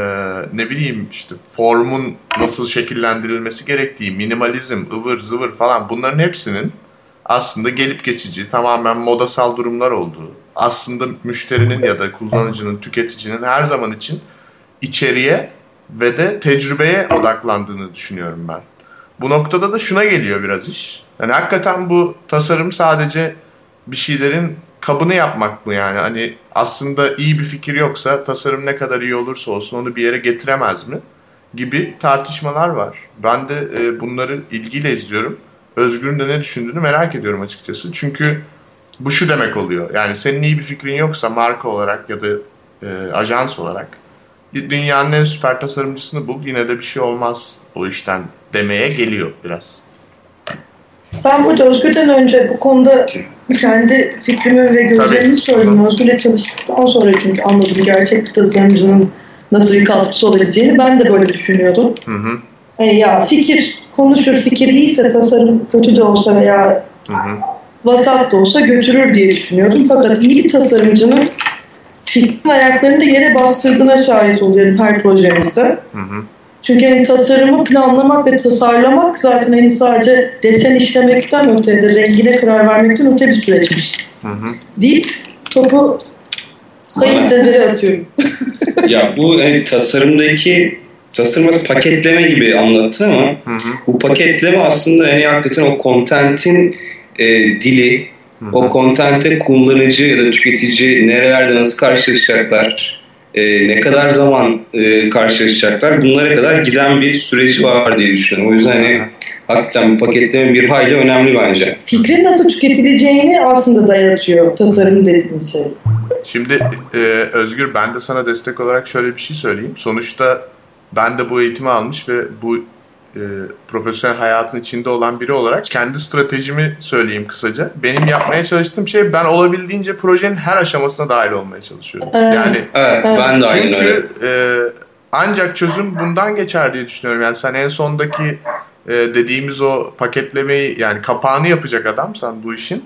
ne bileyim işte formun nasıl şekillendirilmesi gerektiği, minimalizm, ıvır zıvır falan bunların hepsinin aslında gelip geçici, tamamen modasal durumlar olduğu, aslında müşterinin ya da kullanıcının, tüketicinin her zaman için içeriye ve de tecrübeye odaklandığını düşünüyorum ben. Bu noktada da şuna geliyor biraz iş. Yani hakikaten bu tasarım sadece bir şeylerin kabını yapmak mı yani? Hani aslında iyi bir fikir yoksa tasarım ne kadar iyi olursa olsun onu bir yere getiremez mi? Gibi tartışmalar var. Ben de e, bunları ilgiyle izliyorum. Özgür'ün de ne düşündüğünü merak ediyorum açıkçası. Çünkü bu şu demek oluyor. Yani senin iyi bir fikrin yoksa marka olarak ya da e, ajans olarak dünyanın en süper tasarımcısını bul yine de bir şey olmaz o işten demeye geliyor biraz. Ben burada Özgür'den önce bu konuda kendi fikrimi ve gözlerimi söyleyeyim. Özgür'le çalıştıktan sonra çünkü anladım gerçek bir tasarımcının nasıl bir katkısı olabileceğini. Ben de böyle düşünüyordum. Hı hı. Yani ya fikir konuşur, fikir iyiyse tasarım kötü de olsa veya Hı hı. vasat da olsa götürür diye düşünüyordum. Fakat iyi bir tasarımcının fikrin ayaklarını da yere bastırdığına şahit oluyorum her projemizde. Hı hı. Çünkü hani tasarımı planlamak ve tasarlamak zaten hani sadece desen işlemekten öte de rengine karar vermekten öte bir süreçmiş. Hı hı. Deyip topu Sayın. Sezer'e atıyorum. ya bu hani tasarımdaki tasarım paketleme gibi anlattı ama Hı hı. bu paketleme aslında hani hakikaten o contentin e, dili, o content'e kullanıcı ya da tüketici nerelerde nasıl karşılaşacaklar, e, ne kadar zaman e, karşılaşacaklar bunlara kadar giden bir süreci var diye düşünüyorum. O yüzden hani hakikaten bu paketleme bir hayli önemli bence. Fikrin nasıl tüketileceğini aslında dayatıyor tasarım dediğimiz şey. Şimdi e, Özgür ben de sana destek olarak şöyle bir şey söyleyeyim. Sonuçta ben de bu eğitimi almış ve bu e, profesyonel hayatın içinde olan biri olarak kendi stratejimi söyleyeyim kısaca. Benim yapmaya çalıştığım şey ben olabildiğince projenin her aşamasına dahil olmaya çalışıyorum. Evet. Yani Evet, ben de aynen öyle. çünkü e, ancak çözüm bundan geçer diye düşünüyorum. Yani sen en sondaki e, dediğimiz o paketlemeyi yani kapağını yapacak adam sen bu işin.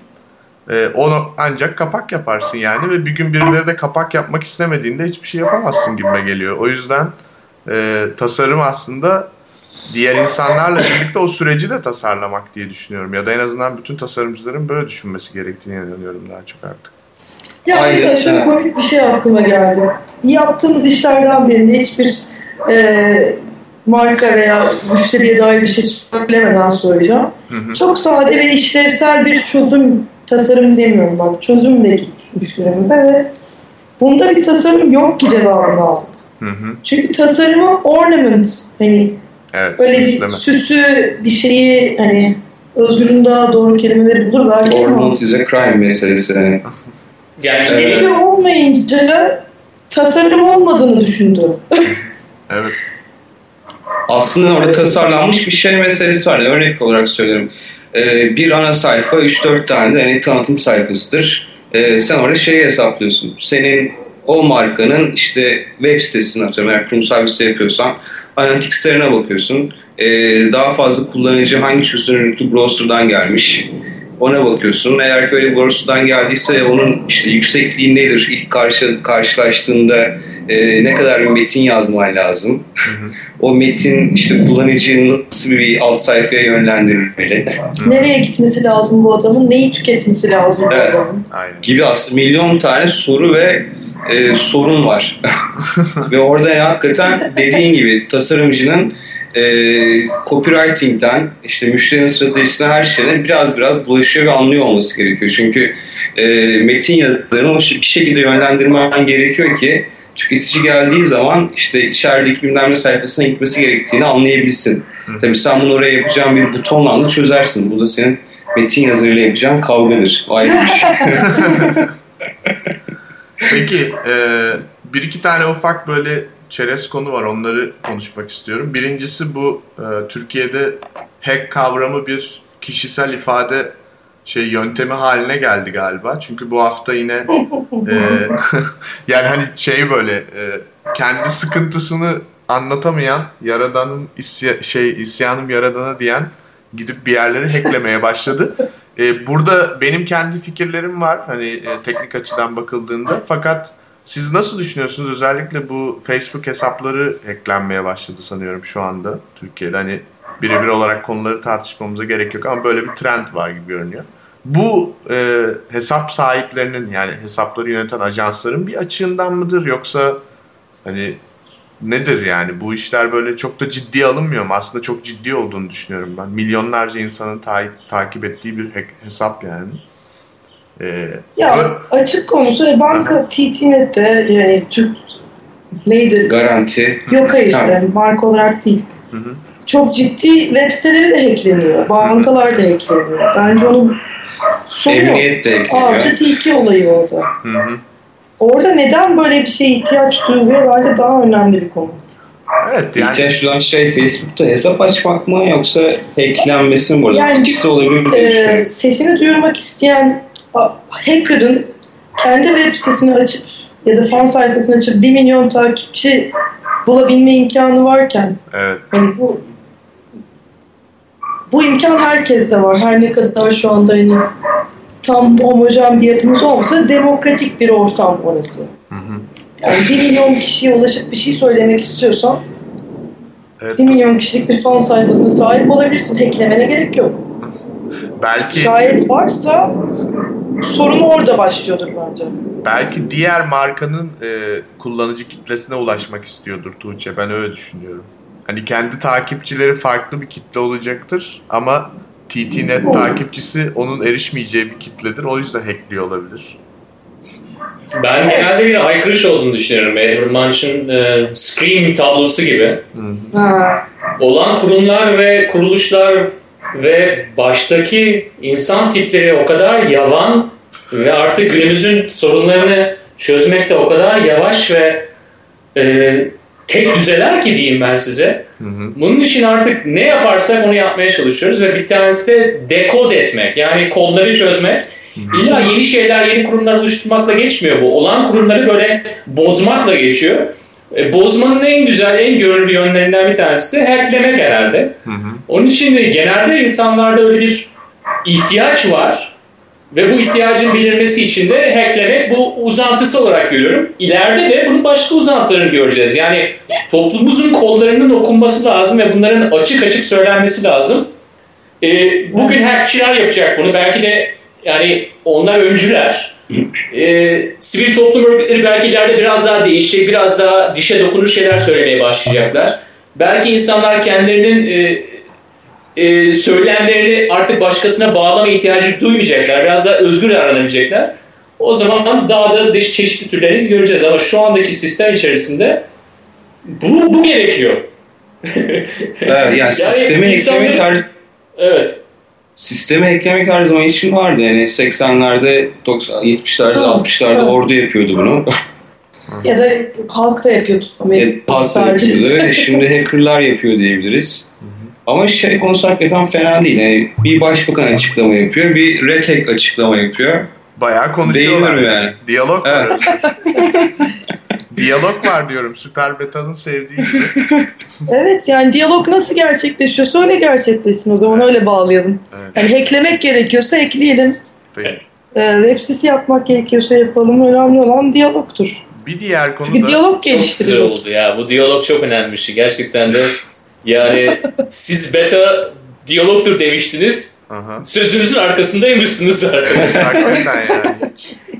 E, onu ancak kapak yaparsın yani ve bir gün birileri de kapak yapmak istemediğinde hiçbir şey yapamazsın gibime geliyor. O yüzden e, tasarım aslında diğer insanlarla birlikte o süreci de tasarlamak diye düşünüyorum. Ya da en azından bütün tasarımcıların böyle düşünmesi gerektiğine inanıyorum daha çok artık. Ya Aynen, mesela şöyle komik bir şey aklıma geldi. Yaptığımız işlerden birinde hiçbir e, marka veya müşteriye dair bir şey söylemeden söyleyeceğim. Hı hı. Çok sade ve işlevsel bir çözüm tasarım demiyorum ben. Çözümle gittik müşterimize ve bunda bir tasarım yok ki cevabını aldık. Hı hı. Çünkü tasarımı ornament hani Evet, böyle bir süsü bir şeyi hani Özgür'ün daha doğru kelimeleri bulur belki ama Ornament is a crime meselesi. Yani. Yani Evet. Olmayınca tasarım olmadığını düşündüm. Evet. Aslında orada tasarlanmış bir şey meselesi var. Örnek olarak söylüyorum. Ee, bir ana sayfa 3-4 tane de hani tanıtım sayfasıdır. Ee, sen orada şeyi hesaplıyorsun. Senin o markanın işte web sitesini atıyorum. Eğer kurumsal bir site yapıyorsan analytics'lerine bakıyorsun. Ee, daha fazla kullanıcı hangi çözünürlüklü browser'dan gelmiş ona bakıyorsun. Eğer böyle bir browser'dan geldiyse onun işte yüksekliği nedir? İlk karşı, karşılaştığında e, ne kadar bir metin yazman lazım? o metin işte kullanıcıyı nasıl bir alt sayfaya yönlendirilmeli Nereye gitmesi lazım bu adamın? Neyi tüketmesi lazım bu Evet. adamın? Aynen. gibi aslında milyon tane soru ve e, sorun var. ve orada ya hakikaten dediğin gibi tasarımcının e, copywriting'den işte müşterinin stratejisinden her şeyden biraz biraz bulaşıyor ve anlıyor olması gerekiyor. Çünkü e, metin o şi- bir şekilde yönlendirmen gerekiyor ki tüketici geldiği zaman işte içerideki bilmem ne sayfasına gitmesi gerektiğini anlayabilsin. Hı. Tabii sen bunu oraya yapacağın bir butonla da çözersin. Bu da senin metin yazarıyla yapacağın kavgadır. O ayrı bir şey. Peki e, bir iki tane ufak böyle çerez konu var onları konuşmak istiyorum. Birincisi bu e, Türkiye'de hack kavramı bir kişisel ifade şey yöntemi haline geldi galiba. Çünkü bu hafta yine e, yani hani şey böyle e, kendi sıkıntısını anlatamayan yaradanın isya, şey isyanım yaradana diyen gidip bir yerleri hacklemeye başladı. E, burada benim kendi fikirlerim var hani e, teknik açıdan bakıldığında fakat Siz nasıl düşünüyorsunuz? Özellikle bu Facebook hesapları eklenmeye başladı sanıyorum şu anda Türkiye'de. Hani birebir olarak konuları tartışmamıza gerek yok ama böyle bir trend var gibi görünüyor. Bu e, hesap sahiplerinin yani hesapları yöneten ajansların bir açığından mıdır yoksa hani nedir yani bu işler böyle çok da ciddi alınmıyor mu? Aslında çok ciddi olduğunu düşünüyorum ben. Milyonlarca insanın ta- takip ettiği bir hesap yani. Ee, ya açık konusu e, banka TTNet'te yani Türk neydi? Garanti. Yok hayır tamam. marka olarak değil. Hı hı. Çok ciddi web siteleri de hackleniyor. Bankalar da hackleniyor. Bence onun sonu Emniyet de hackleniyor. Artı T2 olayı orada. Hı hı. Orada neden böyle bir şeye ihtiyaç duyuluyor bence daha önemli bir konu. Evet yani. İhtiyaç duyan şey Facebook'ta hesap açmak mı yoksa hacklenmesi mi burada? Yani, İkisi de olabilir diye e, Sesini duyurmak isteyen hacker'ın kendi web sitesini açıp ya da fan sayfasını açıp 1 milyon takipçi bulabilme imkanı varken evet. hani bu bu imkan herkeste var. Her ne kadar şu anda hani tam homojen bir yapımız olmasa demokratik bir ortam orası. Hı hı. Yani 1 milyon kişiye ulaşıp bir şey söylemek istiyorsan evet. 1 milyon kişilik bir fan sayfasına sahip olabilirsin. Hacklemene gerek yok. Belki şayet varsa sorun orada başlıyordur bence. Belki diğer markanın e, kullanıcı kitlesine ulaşmak istiyordur Tuğçe. Ben öyle düşünüyorum. Hani kendi takipçileri farklı bir kitle olacaktır ama TTNet takipçisi onun erişmeyeceği bir kitledir. O yüzden hackliyor olabilir. Ben genelde bir aykırış olduğunu düşünüyorum. Edward Munch'ın e, Scream tablosu gibi. Hı. Olan kurumlar ve kuruluşlar ve baştaki insan tipleri o kadar yavan ve artık günümüzün sorunlarını çözmekte o kadar yavaş ve e, tek düzeler ki diyeyim ben size. Hı hı. Bunun için artık ne yaparsak onu yapmaya çalışıyoruz ve bir tanesi de dekod etmek yani kodları çözmek. Hı. İlla yeni şeyler, yeni kurumlar oluşturmakla geçmiyor bu. Olan kurumları böyle bozmakla geçiyor. E, bozmanın en güzel, en görünür yönlerinden bir tanesi de hacklemek herhalde. Hı hı. Onun için de genelde insanlarda öyle bir ihtiyaç var. Ve bu ihtiyacın belirmesi için de hacklemek bu uzantısı olarak görüyorum. İleride de bunun başka uzantılarını göreceğiz. Yani toplumumuzun kodlarının okunması lazım ve bunların açık açık söylenmesi lazım. E, bugün hackçiler yapacak bunu. Belki de yani onlar öncüler. E, sivil toplum örgütleri belki ileride biraz daha değişecek, biraz daha dişe dokunur şeyler söylemeye başlayacaklar. Belki insanlar kendilerinin e, e, söylemlerini artık başkasına bağlama ihtiyacı duymayacaklar. Biraz daha özgür davranabilecekler. O zaman daha da çeşitli türlerini göreceğiz. Ama şu andaki sistem içerisinde bu, bu gerekiyor. evet, yani sistemi eklemek her... Evet. Sistemi eklemek her zaman için vardı. Yani 80'lerde, 90, 70'lerde, 60'larda ordu yapıyordu bunu. ya da halk da yapıyordu. Evet, halk da yapıyordu. Şimdi hackerlar yapıyor diyebiliriz. Ama şey konusu hakikaten fena değil. Yani bir başbakan açıklama yapıyor, bir retek açıklama yapıyor. Bayağı konuşuyorlar. Beğenirim yani. Diyalog var. diyalog var diyorum. Süper Beta'nın sevdiği gibi. evet yani diyalog nasıl gerçekleşiyorsa öyle gerçekleşsin. O zaman öyle bağlayalım. Evet. Yani hacklemek gerekiyorsa ekleyelim. Peki. Ee, web sitesi yapmak gerekiyorsa yapalım. Önemli olan diyalogtur. Bir diğer konu Çünkü da... diyalog geliştirecek. Çok güzel oldu ya. Bu diyalog çok önemli bir şey. Gerçekten de yani siz beta diyalogtur demiştiniz. Aha. Sözünüzün arkasındaymışsınız zaten. Hakikaten yani.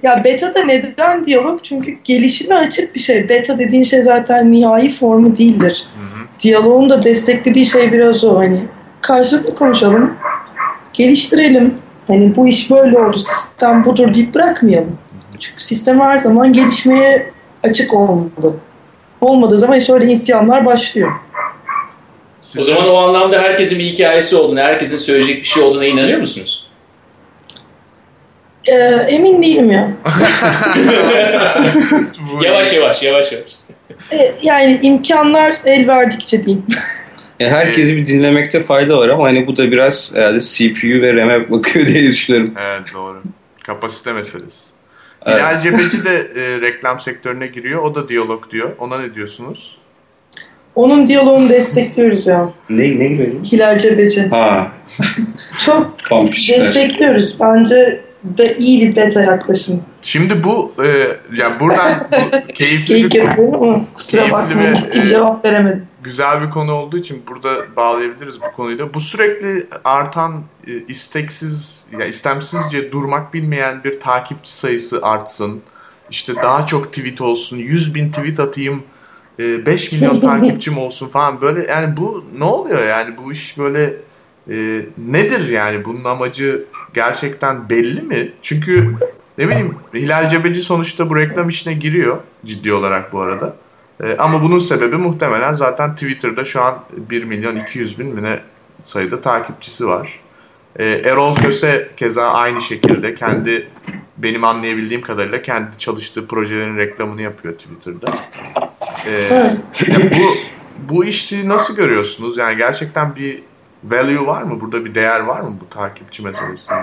Ya beta da neden diyalog? Çünkü gelişime açık bir şey. Beta dediğin şey zaten nihai formu değildir. Hı hı. Diyaloğun da desteklediği şey biraz o hani karşılıklı konuşalım, geliştirelim. Hani bu iş böyle oldu, sistem budur deyip bırakmayalım. Çünkü sistem her zaman gelişmeye açık olmalı. Olmadığı zaman işte öyle isyanlar başlıyor. Siz... O zaman o anlamda herkesin bir hikayesi olduğunu, herkesin söyleyecek bir şey olduğuna inanıyor musunuz? Ee, emin değilim ya. yavaş yavaş, yavaş yavaş. Ee, yani imkanlar el verdikçe diyeyim. E, herkesi bir dinlemekte fayda var ama hani bu da biraz herhalde CPU ve RAM'e bakıyor diye düşünüyorum. Evet doğru. Kapasite meselesi. Evet. Hilal Cebeci de e, reklam sektörüne giriyor. O da diyalog diyor. Ona ne diyorsunuz? Onun diyaloğunu destekliyoruz ya. Ne, ne gibi? Hilal Cebeci. Ha. Çok destekliyoruz. Bence ve iyi bir beta yaklaşım. Şimdi bu e, yani buradan bu keyifli Keyif bir, yapıyorum ama kusura Keyifli bakmayın ve, ciddi e, bir cevap veremedim. güzel bir konu olduğu için burada bağlayabiliriz bu konuyu da. Bu sürekli artan e, isteksiz ya istemsizce durmak bilmeyen bir takipçi sayısı artsın. İşte daha çok tweet olsun, 100 bin tweet atayım, e, 5 milyon takipçim olsun falan böyle yani bu ne oluyor yani bu iş böyle e, nedir yani bunun amacı gerçekten belli mi? Çünkü ne bileyim Hilal Cebeci sonuçta bu reklam işine giriyor ciddi olarak bu arada. E, ama bunun sebebi muhtemelen zaten Twitter'da şu an 1 milyon 200 bin mi ne sayıda takipçisi var. E, Erol Köse keza aynı şekilde kendi benim anlayabildiğim kadarıyla kendi çalıştığı projelerin reklamını yapıyor Twitter'da. E, Evet. ya bu bu işi nasıl görüyorsunuz? Yani gerçekten bir value var mı? Burada bir değer var mı bu takipçi meselesinde?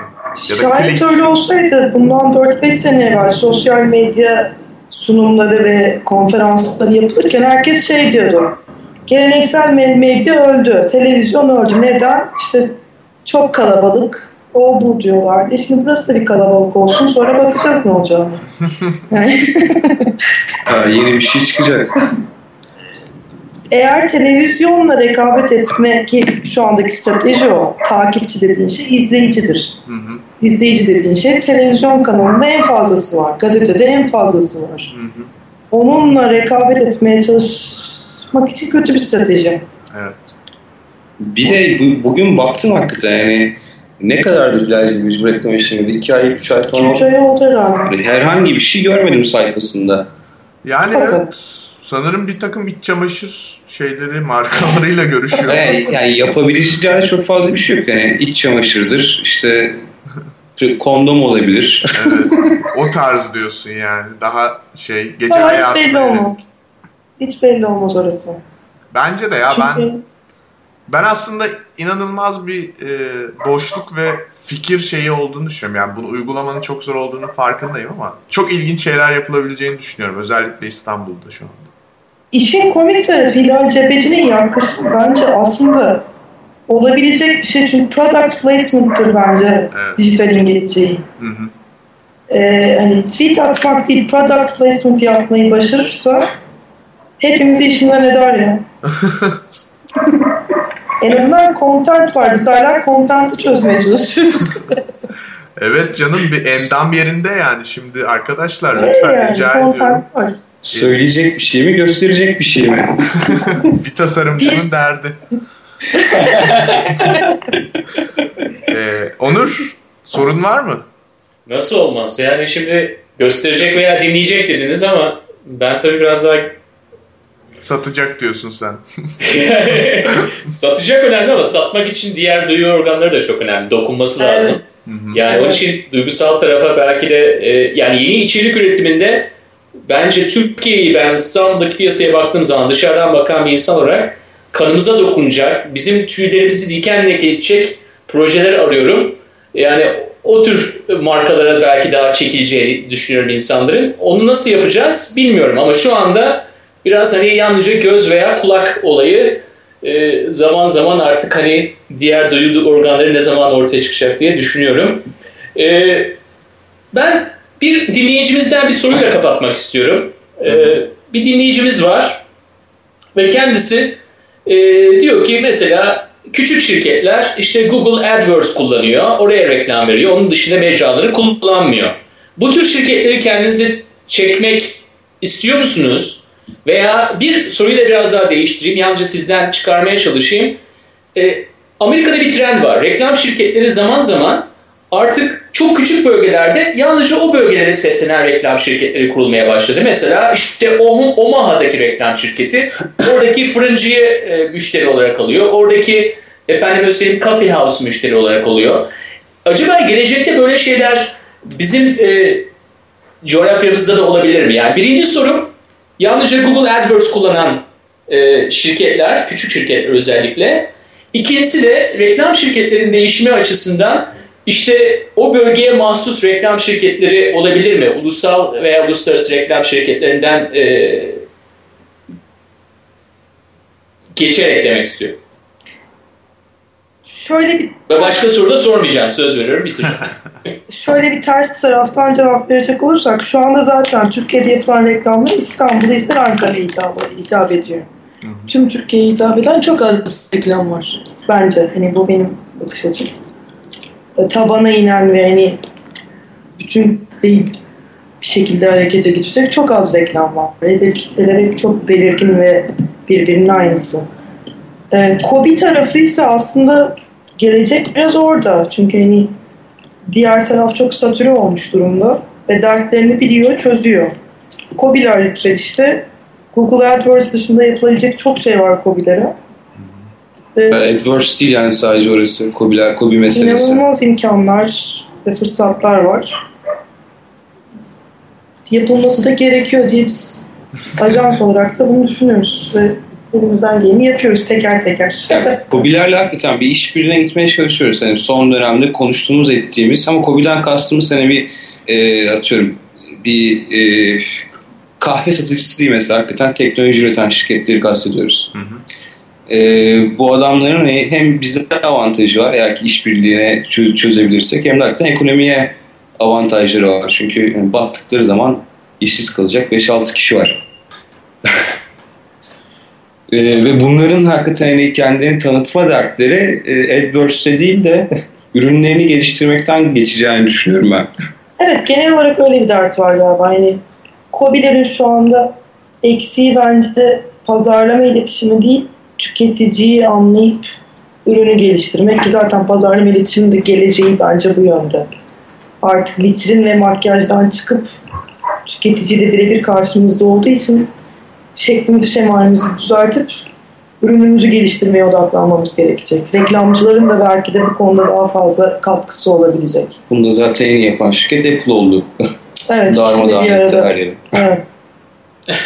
Ya da Şayet klik. öyle olsaydı bundan 4-5 sene evvel sosyal medya sunumları ve konferansları yapılırken herkes şey diyordu. Geleneksel me- medya öldü, televizyon öldü. Neden? İşte çok kalabalık, o bu diyorlardı. E Şimdi burası da bir kalabalık olsun sonra bakacağız ne olacağını. Yani, Ha, yeni bir şey çıkacak. eğer televizyonla rekabet etme ki şu andaki strateji o. Takipçi dediğin şey izleyicidir. Hı hı, İzleyici dediğin şey televizyon kanalında en fazlası var. Gazetede en fazlası var. hı hı. Onunla rekabet etmeye çalışmak için kötü bir strateji. Evet. Bir de bu, bugün baktım hakikaten yani ne kadardır Bilal'cim biz bu reklam işlemedi? 2 ay, 3 ay falan 2-3 ay oldu herhalde. oldu. Herhangi bir şey görmedim sayfasında. Yani Bakalım. evet sanırım bir takım iç çamaşır şeyleri markalarıyla görüşüyor. Yani, yani yapabileceği çok fazla bir şey yok. Yani iç çamaşırdır, işte kondom olabilir. Evet. O tarz diyorsun yani. Daha şey gece Ama hiç belli olmaz. Hiç belli olmaz orası. Bence de ya Çünkü ben ben aslında inanılmaz bir e, boşluk ve fikir şeyi olduğunu düşünüyorum. Yani bunu uygulamanın çok zor olduğunu farkındayım ama çok ilginç şeyler yapılabileceğini düşünüyorum. Özellikle İstanbul'da şu anda. işin komik tarafı Hilal Cebeci'nin yaklaşımı bence aslında olabilecek bir şey. Çünkü product placement'tır bence Evet. dijitalin geleceği. Hı hı. Ee, hani tweet atmak değil product placement yapmayı başarırsa hepimizi işinden eder ya. en azından content var. Biz hala content'i çözmeye çalışıyoruz. Evet canım bir endam yerinde yani şimdi arkadaşlar Evet lütfen yani rica ediyorum. var. Söyleyecek bir şey mi, gösterecek bir şey mi? bir tasarımcının derdi. Ee, Onur sorun var mı? Nasıl olmaz? Yani şimdi gösterecek veya dinleyecek dediniz ama ben tabii biraz daha Satacak diyorsun sen. satacak önemli ama satmak için diğer duyu organları da çok önemli. Dokunması Evet. lazım. Yani onun Evet. için duygusal tarafa belki de e, yani yeni içerik üretiminde bence Türkiye'yi ben İstanbul'daki piyasaya baktığım zaman dışarıdan bakan bir insan olarak kanımıza dokunacak, bizim tüylerimizi dikenle geçecek projeler arıyorum. Yani o tür markalara belki daha çekileceğini düşünüyorum insanların. Onu nasıl yapacağız bilmiyorum ama şu anda biraz hani yalnızca göz veya kulak olayı e, zaman zaman artık hani diğer duyu organları ne zaman ortaya çıkacak diye düşünüyorum. E, ben bir dinleyicimizden bir soruyla kapatmak istiyorum. E, bir dinleyicimiz var ve kendisi e, diyor ki mesela küçük şirketler işte Google AdWords kullanıyor, oraya reklam veriyor, onun dışında mecraları kullanmıyor. Bu tür şirketleri kendinize çekmek istiyor musunuz? Veya bir soruyu da biraz daha değiştireyim. Yalnızca sizden çıkarmaya çalışayım. Ee, Amerika'da bir trend var. Reklam şirketleri zaman zaman artık çok küçük bölgelerde yalnızca o bölgelere seslenen reklam şirketleri kurulmaya başladı. Mesela işte Omaha'daki reklam şirketi oradaki fırıncıyı e, müşteri olarak alıyor. Oradaki efendim söyleyeyim coffee house müşteri olarak oluyor. Acaba gelecekte böyle şeyler bizim e, coğrafyamızda da olabilir mi? Yani birinci sorum yalnızca Google AdWords kullanan e, şirketler, küçük şirketler özellikle. İkincisi de reklam şirketlerinin değişimi açısından işte o bölgeye mahsus reklam şirketleri olabilir mi? Ulusal veya uluslararası reklam şirketlerinden e, geçerek demek istiyorum. Şöyle bir Ve başka soru da sormayacağım. Söz veriyorum bitireceğim. şöyle bir ters taraftan cevap verecek olursak şu anda zaten Türkiye'de yapılan reklamlar İstanbul, İzmir, Ankara'ya hitap, hitap ediyor. Tüm Türkiye'ye hitap eden çok az reklam var. Bence. Hani bu benim bakış açım. E, Tabana inen ve hani bütün değil bir şekilde harekete geçecek çok az reklam var. Hedef kitleleri hep çok belirgin ve birbirinin aynısı. E, Kobi tarafı ise aslında gelecek biraz orada. Çünkü hani diğer taraf çok satüre olmuş durumda ve dertlerini biliyor, çözüyor. Kobiler yükselişte Google AdWords dışında yapılabilecek çok şey var Kobilere. Ve AdWords değil yani sadece orası. Kobiler, Kobi meselesi. inanılmaz imkanlar ve fırsatlar var. Yapılması da gerekiyor diye biz ajans olarak da bunu düşünüyoruz ve elimizden geleni yapıyoruz teker teker. Yani Kobilerle hakikaten bir işbirliğine gitmeye çalışıyoruz. Yani son dönemde konuştuğumuz ettiğimiz ama Kobi'den kastımız hani bir e, atıyorum bir e, kahve satıcısı değil mesela hakikaten teknoloji üreten şirketleri kastediyoruz. Hı hı. E, bu adamların hani hem bize avantajı var eğer ki işbirliğine çö- çözebilirsek hem de hakikaten ekonomiye avantajları var. Çünkü yani battıkları zaman işsiz kalacak 5-6 kişi var. E, ve bunların hakikaten hani kendilerini tanıtma dertleri e, AdWords'e değil de ürünlerini geliştirmekten geçeceğini düşünüyorum ben. Evet genel olarak öyle bir dert var galiba. Yani Kobilerin şu anda eksiği bence pazarlama iletişimi değil, tüketiciyi anlayıp ürünü geliştirmek ki zaten pazarlama iletişiminde geleceği bence bu yönde. Artık vitrin ve makyajdan çıkıp tüketiciyle birebir karşımızda olduğu için şeklimizi, şemalimizi düzeltip ürünümüzü geliştirmeye odaklanmamız gerekecek. Reklamcıların da belki de bu konuda daha fazla katkısı olabilecek. Bunu da zaten en iyi yapan şirket Apple oldu. Evet, Darmadağın etti her yeri. Evet.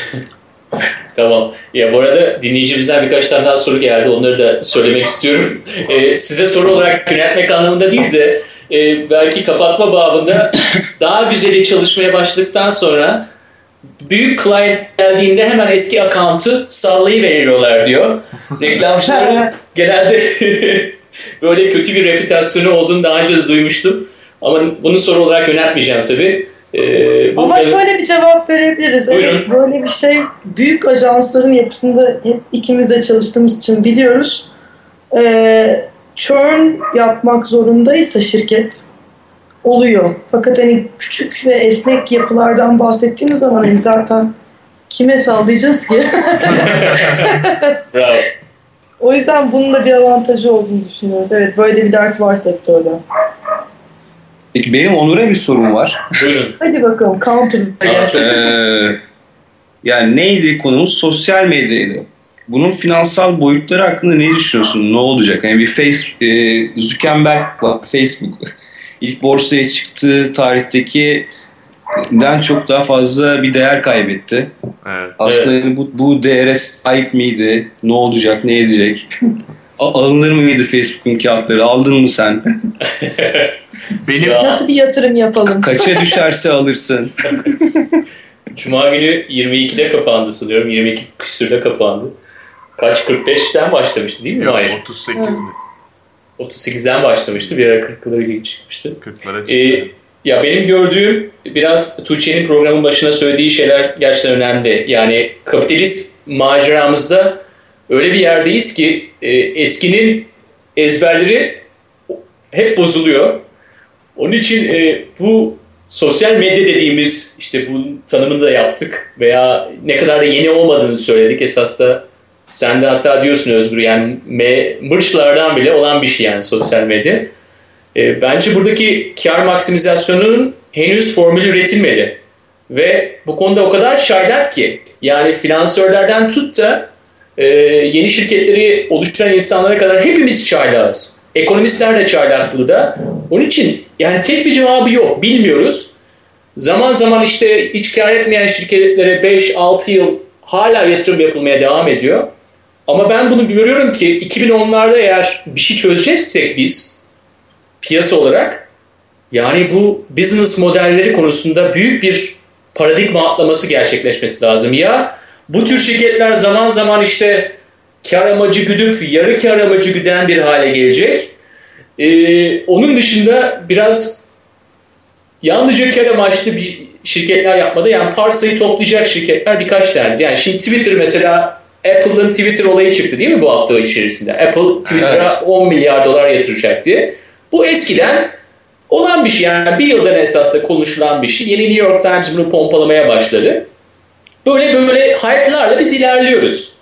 Tamam. Ya bu arada dinleyicimizden birkaç tane daha soru geldi. Onları da söylemek istiyorum. Ee, size soru olarak yönetmek anlamında değil de e, belki kapatma babında daha güzeli çalışmaya başladıktan sonra büyük client geldiğinde hemen eski account'u sallayıveriyorlar diyor. Reklamcıların genelde böyle kötü bir reputasyonu olduğunu daha önce de duymuştum. Ama bunu soru olarak yöneltmeyeceğim tabii. Ee, bu Ama tabii- şöyle bir cevap verebiliriz. Buyurun. Evet böyle bir şey büyük ajansların yapısında hep ikimiz de çalıştığımız için biliyoruz. Ee, churn yapmak zorundaysa şirket oluyor. Fakat hani küçük ve esnek yapılardan bahsettiğimiz zaman hani zaten kime sallayacağız ki? Bravo. o yüzden bunun da bir avantajı olduğunu düşünüyoruz. Evet böyle bir dert var sektörde. Peki benim Onur'a bir sorum var. Buyurun. Hadi bakalım counter. Ee, yani neydi konumuz? Sosyal medyaydı. Bunun finansal boyutları hakkında ne düşünüyorsun? Ne olacak? Yani bir face, e, Zuckerberg var, Facebook. İlk borsaya çıktığı tarihteki den çok daha fazla bir değer kaybetti. Evet. Aslında yani bu, bu değere sahip miydi? Ne olacak? Ne edecek? Alınır mıydı Facebook'un kağıtları? Aldın mı sen? Benim Ya. Nasıl bir yatırım yapalım? Kaça düşerse alırsın. Cuma günü 22'de kapandı sanıyorum. 22 küsürde kapandı. Kaç? 45'ten başlamıştı değil mi? yok, Hayır. 38'di. 38'den başlamıştı. Bir ara 40'lara çıkmıştı. 40'lara çıktı. Ee, ya benim gördüğüm biraz Tuğçe'nin programın başına söylediği şeyler gerçekten önemli. Yani kapitalist maceramızda öyle bir yerdeyiz ki e, eskinin ezberleri hep bozuluyor. Onun için e, bu sosyal medya dediğimiz işte bu tanımını da yaptık veya ne kadar da yeni olmadığını söyledik. Esas da sen de hatta diyorsun Özgür yani mırçlardan bile olan bir şey yani sosyal medya. E, bence buradaki kar maksimizasyonunun henüz formülü üretilmedi. Ve bu konuda o kadar çaylak ki yani finansörlerden tut da e, yeni şirketleri oluşturan insanlara kadar hepimiz çaylağız. Ekonomistler de çaylak burada. Onun için yani tek bir cevabı yok. Bilmiyoruz. Zaman zaman işte hiç kar etmeyen şirketlere 5-6 yıl hala yatırım yapılmaya devam ediyor. Ama ben bunu görüyorum ki 2010'larda eğer bir şey çözeceksek biz piyasa olarak yani bu business modelleri konusunda büyük bir paradigma atlaması gerçekleşmesi lazım. Ya bu tür şirketler zaman zaman işte kar amacı güdüp yarı kar amacı güden bir hale gelecek Ee, onun dışında biraz yalnızca kar amaçlı bir şirketler yapmadı. Yani parsayı toplayacak şirketler birkaç tane. Yani şimdi Twitter mesela Apple'ın Twitter olayı çıktı değil mi bu hafta içerisinde? Apple Twitter'a evet. 10 milyar dolar yatıracak diye. Bu eskiden olan bir şey. Yani bir yıldan esasında konuşulan bir şey. Yeni New York Times bunu pompalamaya başladı. Böyle böyle hype'larla biz ilerliyoruz.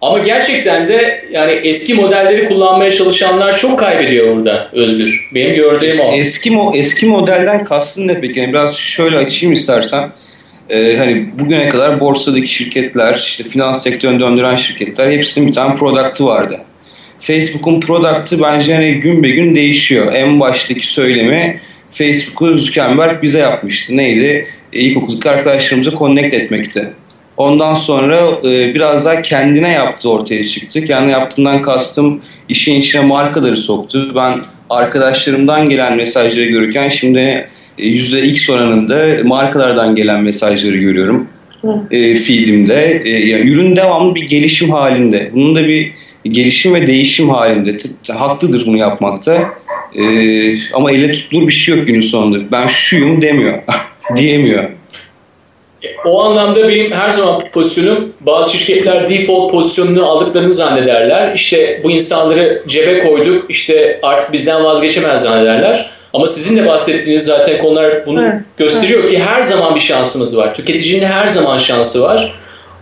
Ama gerçekten de yani eski modelleri kullanmaya çalışanlar çok kaybediyor burada Özgür. Benim gördüğüm o. Eski, mo eski modelden kastın ne peki? Yani biraz şöyle açayım istersen. Ee, hani bugüne kadar borsadaki şirketler, işte finans sektörünü döndüren şirketler hepsinin bir tane product'ı vardı. Facebook'un product'ı bence hani gün be gün değişiyor. En baştaki söylemi Facebook'u Zuckerberg bize yapmıştı. Neydi? E, ilkokuldaki arkadaşlarımıza connect etmekti. Ondan sonra e, biraz daha kendine yaptı ortaya çıktı. Kendi yaptığından kastım işin içine markaları soktu. Ben arkadaşlarımdan gelen mesajları görürken şimdi yüzde X oranında markalardan gelen mesajları görüyorum. E, feedimde. E, yani ürün devamlı bir gelişim halinde. Bunun da bir gelişim ve değişim halinde. Haklıdır bunu yapmakta. E, ama elle tutulur bir şey yok günün sonunda. Ben şuyum demiyor. diyemiyor. O anlamda benim her zaman pozisyonum bazı şirketler default pozisyonunu aldıklarını zannederler. İşte bu insanları cebe koyduk işte artık bizden vazgeçemez zannederler. Ama sizin de bahsettiğiniz zaten konular bunu evet, gösteriyor evet. ki her zaman bir şansımız var. Tüketicinin her zaman şansı var.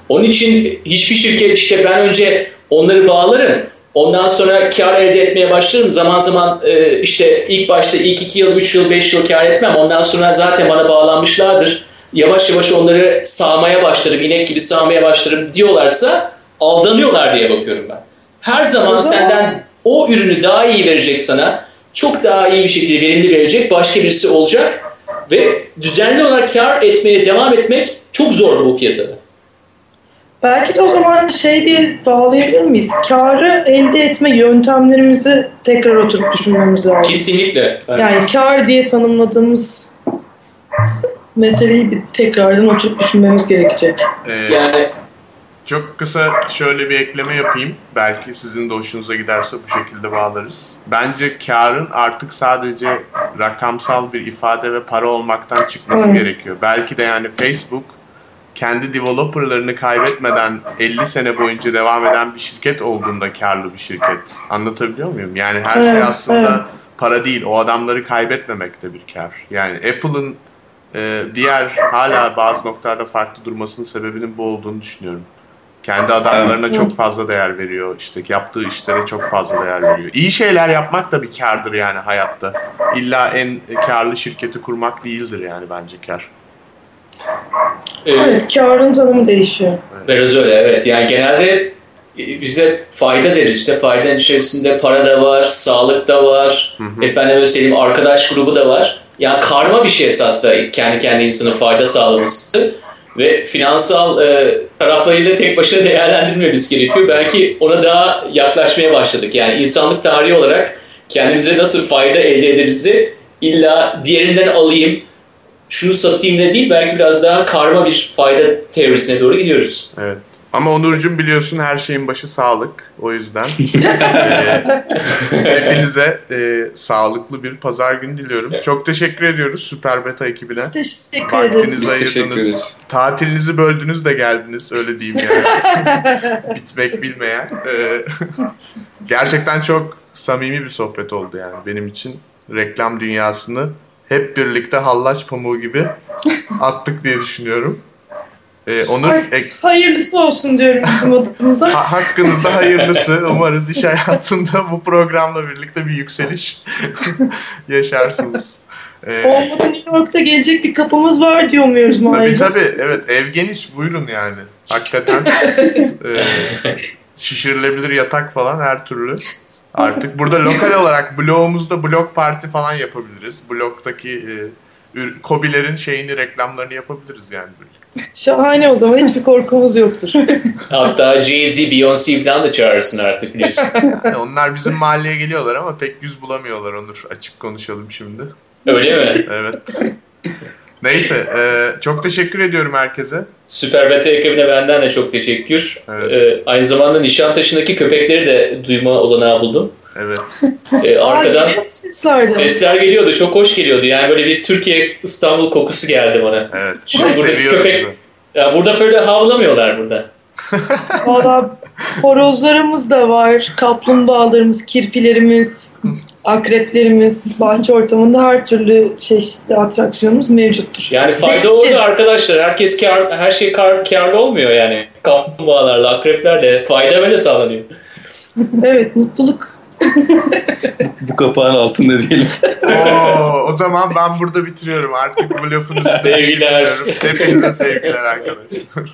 Onun için hiçbir şirket işte ben önce onları bağlarım. Ondan sonra kar elde etmeye başlarım. Zaman zaman e, işte ilk başta ilk 2 yıl, 3 yıl, 5 yıl kar etmem. Ondan sonra zaten bana bağlanmışlardır. Yavaş yavaş onları sağmaya başlarım, inek gibi sağmaya başlarım diyorlarsa aldanıyorlar diye bakıyorum ben. Her zaman senden o ürünü daha iyi verecek sana, çok daha iyi bir şekilde verimli verecek başka birisi olacak ve düzenli olarak kar etmeye devam etmek çok zor bu piyasada. Belki de o zaman şey diye bağlayabilir miyiz? Karı elde etme yöntemlerimizi tekrar oturup düşünmemiz lazım. Kesinlikle. Yani kar diye tanımladığımız meseleyi bir tekrardan oturup düşünmemiz gerekecek. Ee, yani çok kısa şöyle bir ekleme yapayım. Belki sizin de hoşunuza giderse bu şekilde bağlarız. Bence karın artık sadece rakamsal bir ifade ve para olmaktan çıkması gerekiyor. Belki de yani Facebook kendi developerlarını kaybetmeden 50 sene boyunca devam eden bir şirket olduğunda karlı bir şirket. Anlatabiliyor muyum? Yani her şey aslında para değil. O adamları kaybetmemek de bir kar. Yani Apple'ın e, diğer hala bazı noktalarda farklı durmasının sebebinin bu olduğunu düşünüyorum. Kendi adamlarına evet. çok fazla değer veriyor. İşte yaptığı işlere çok fazla değer veriyor. İyi şeyler yapmak da bir kardır yani hayatta. İlla en karlı şirketi kurmak değildir yani bence kar. Evet, karın tanımı değişiyor. Biraz öyle evet. Yani genelde e, bize fayda deriz. İşte faydanın içerisinde para da var, sağlık da var, hı hı. efendime söyleyeyim arkadaş grubu da var. Yani karma bir şey esas da kendi kendi insanın fayda sağlaması ve finansal e, taraflarıyla tek başına değerlendirmemiz gerekiyor. Belki ona daha yaklaşmaya başladık. Yani insanlık tarihi olarak kendimize nasıl fayda elde ederiz illa diğerinden alayım, şunu satayım ne değil belki biraz daha karma bir fayda teorisine doğru gidiyoruz. Evet. Ama Onurcuğum biliyorsun her şeyin başı sağlık. O yüzden e, hepinize e, sağlıklı bir pazar günü diliyorum. Çok teşekkür ediyoruz Süper Beta ekibine. Biz teşekkür ederiz. Biz teşekkür ederiz. Tatilinizi böldünüz de geldiniz öyle diyeyim yani. Bitmek bilmeyen. E, gerçekten çok samimi bir sohbet oldu yani benim için. Reklam dünyasını hep birlikte hallaç pamuğu gibi attık diye düşünüyorum. Ee, Onur ek... hayırlısı olsun diyorum bizim adımıza. ha, hakkınızda hayırlısı. Umarız iş hayatında bu programla birlikte bir yükseliş yaşarsınız. Ee, Olmadı New York'ta gelecek bir kapımız var diyor muyuz Mahir? Tabii tabii. Evet ev geniş buyurun yani. Hakikaten e, şişirilebilir yatak falan her türlü. Artık burada lokal olarak blogumuzda blog parti falan yapabiliriz. Blogdaki e, Kobilerin şeyini reklamlarını yapabiliriz yani birlikte. Şahane o zaman hiçbir korkumuz yoktur. Hatta Jay-Z, Beyoncé falan da çağırsın artık biliyorsun. Yani onlar bizim mahalleye geliyorlar ama pek yüz bulamıyorlar Onur. Açık konuşalım şimdi. Öyle mi? Evet. Neyse, e, çok teşekkür ediyorum herkese. Süper Beta ekibine benden de çok teşekkür. Evet. E, aynı zamanda Nişantaşı'ndaki köpekleri de duyma olanağı buldum. Evet. Ee, arkadan seslerden? sesler geliyordu. Çok hoş geliyordu. Yani böyle bir Türkiye İstanbul kokusu geldi bana. Evet. Şimdi seviyoruz köpek-. Ya burada böyle havlamıyorlar burada. Valla horozlarımız da var, kaplumbağalarımız, kirpilerimiz, akreplerimiz, bahçe ortamında her türlü çeşitli atraksiyonumuz mevcuttur. Yani fayda orada arkadaşlar. Herkes kar, her şey kar, karlı olmuyor yani. Kaplumbağalarla, akreplerle fayda böyle sağlanıyor. Evet, mutluluk. Bu kapağın altında diyelim. Oo, o zaman ben burada bitiriyorum. Artık bu lafını size Sevgiler. Hepinize sevgiler arkadaşlar.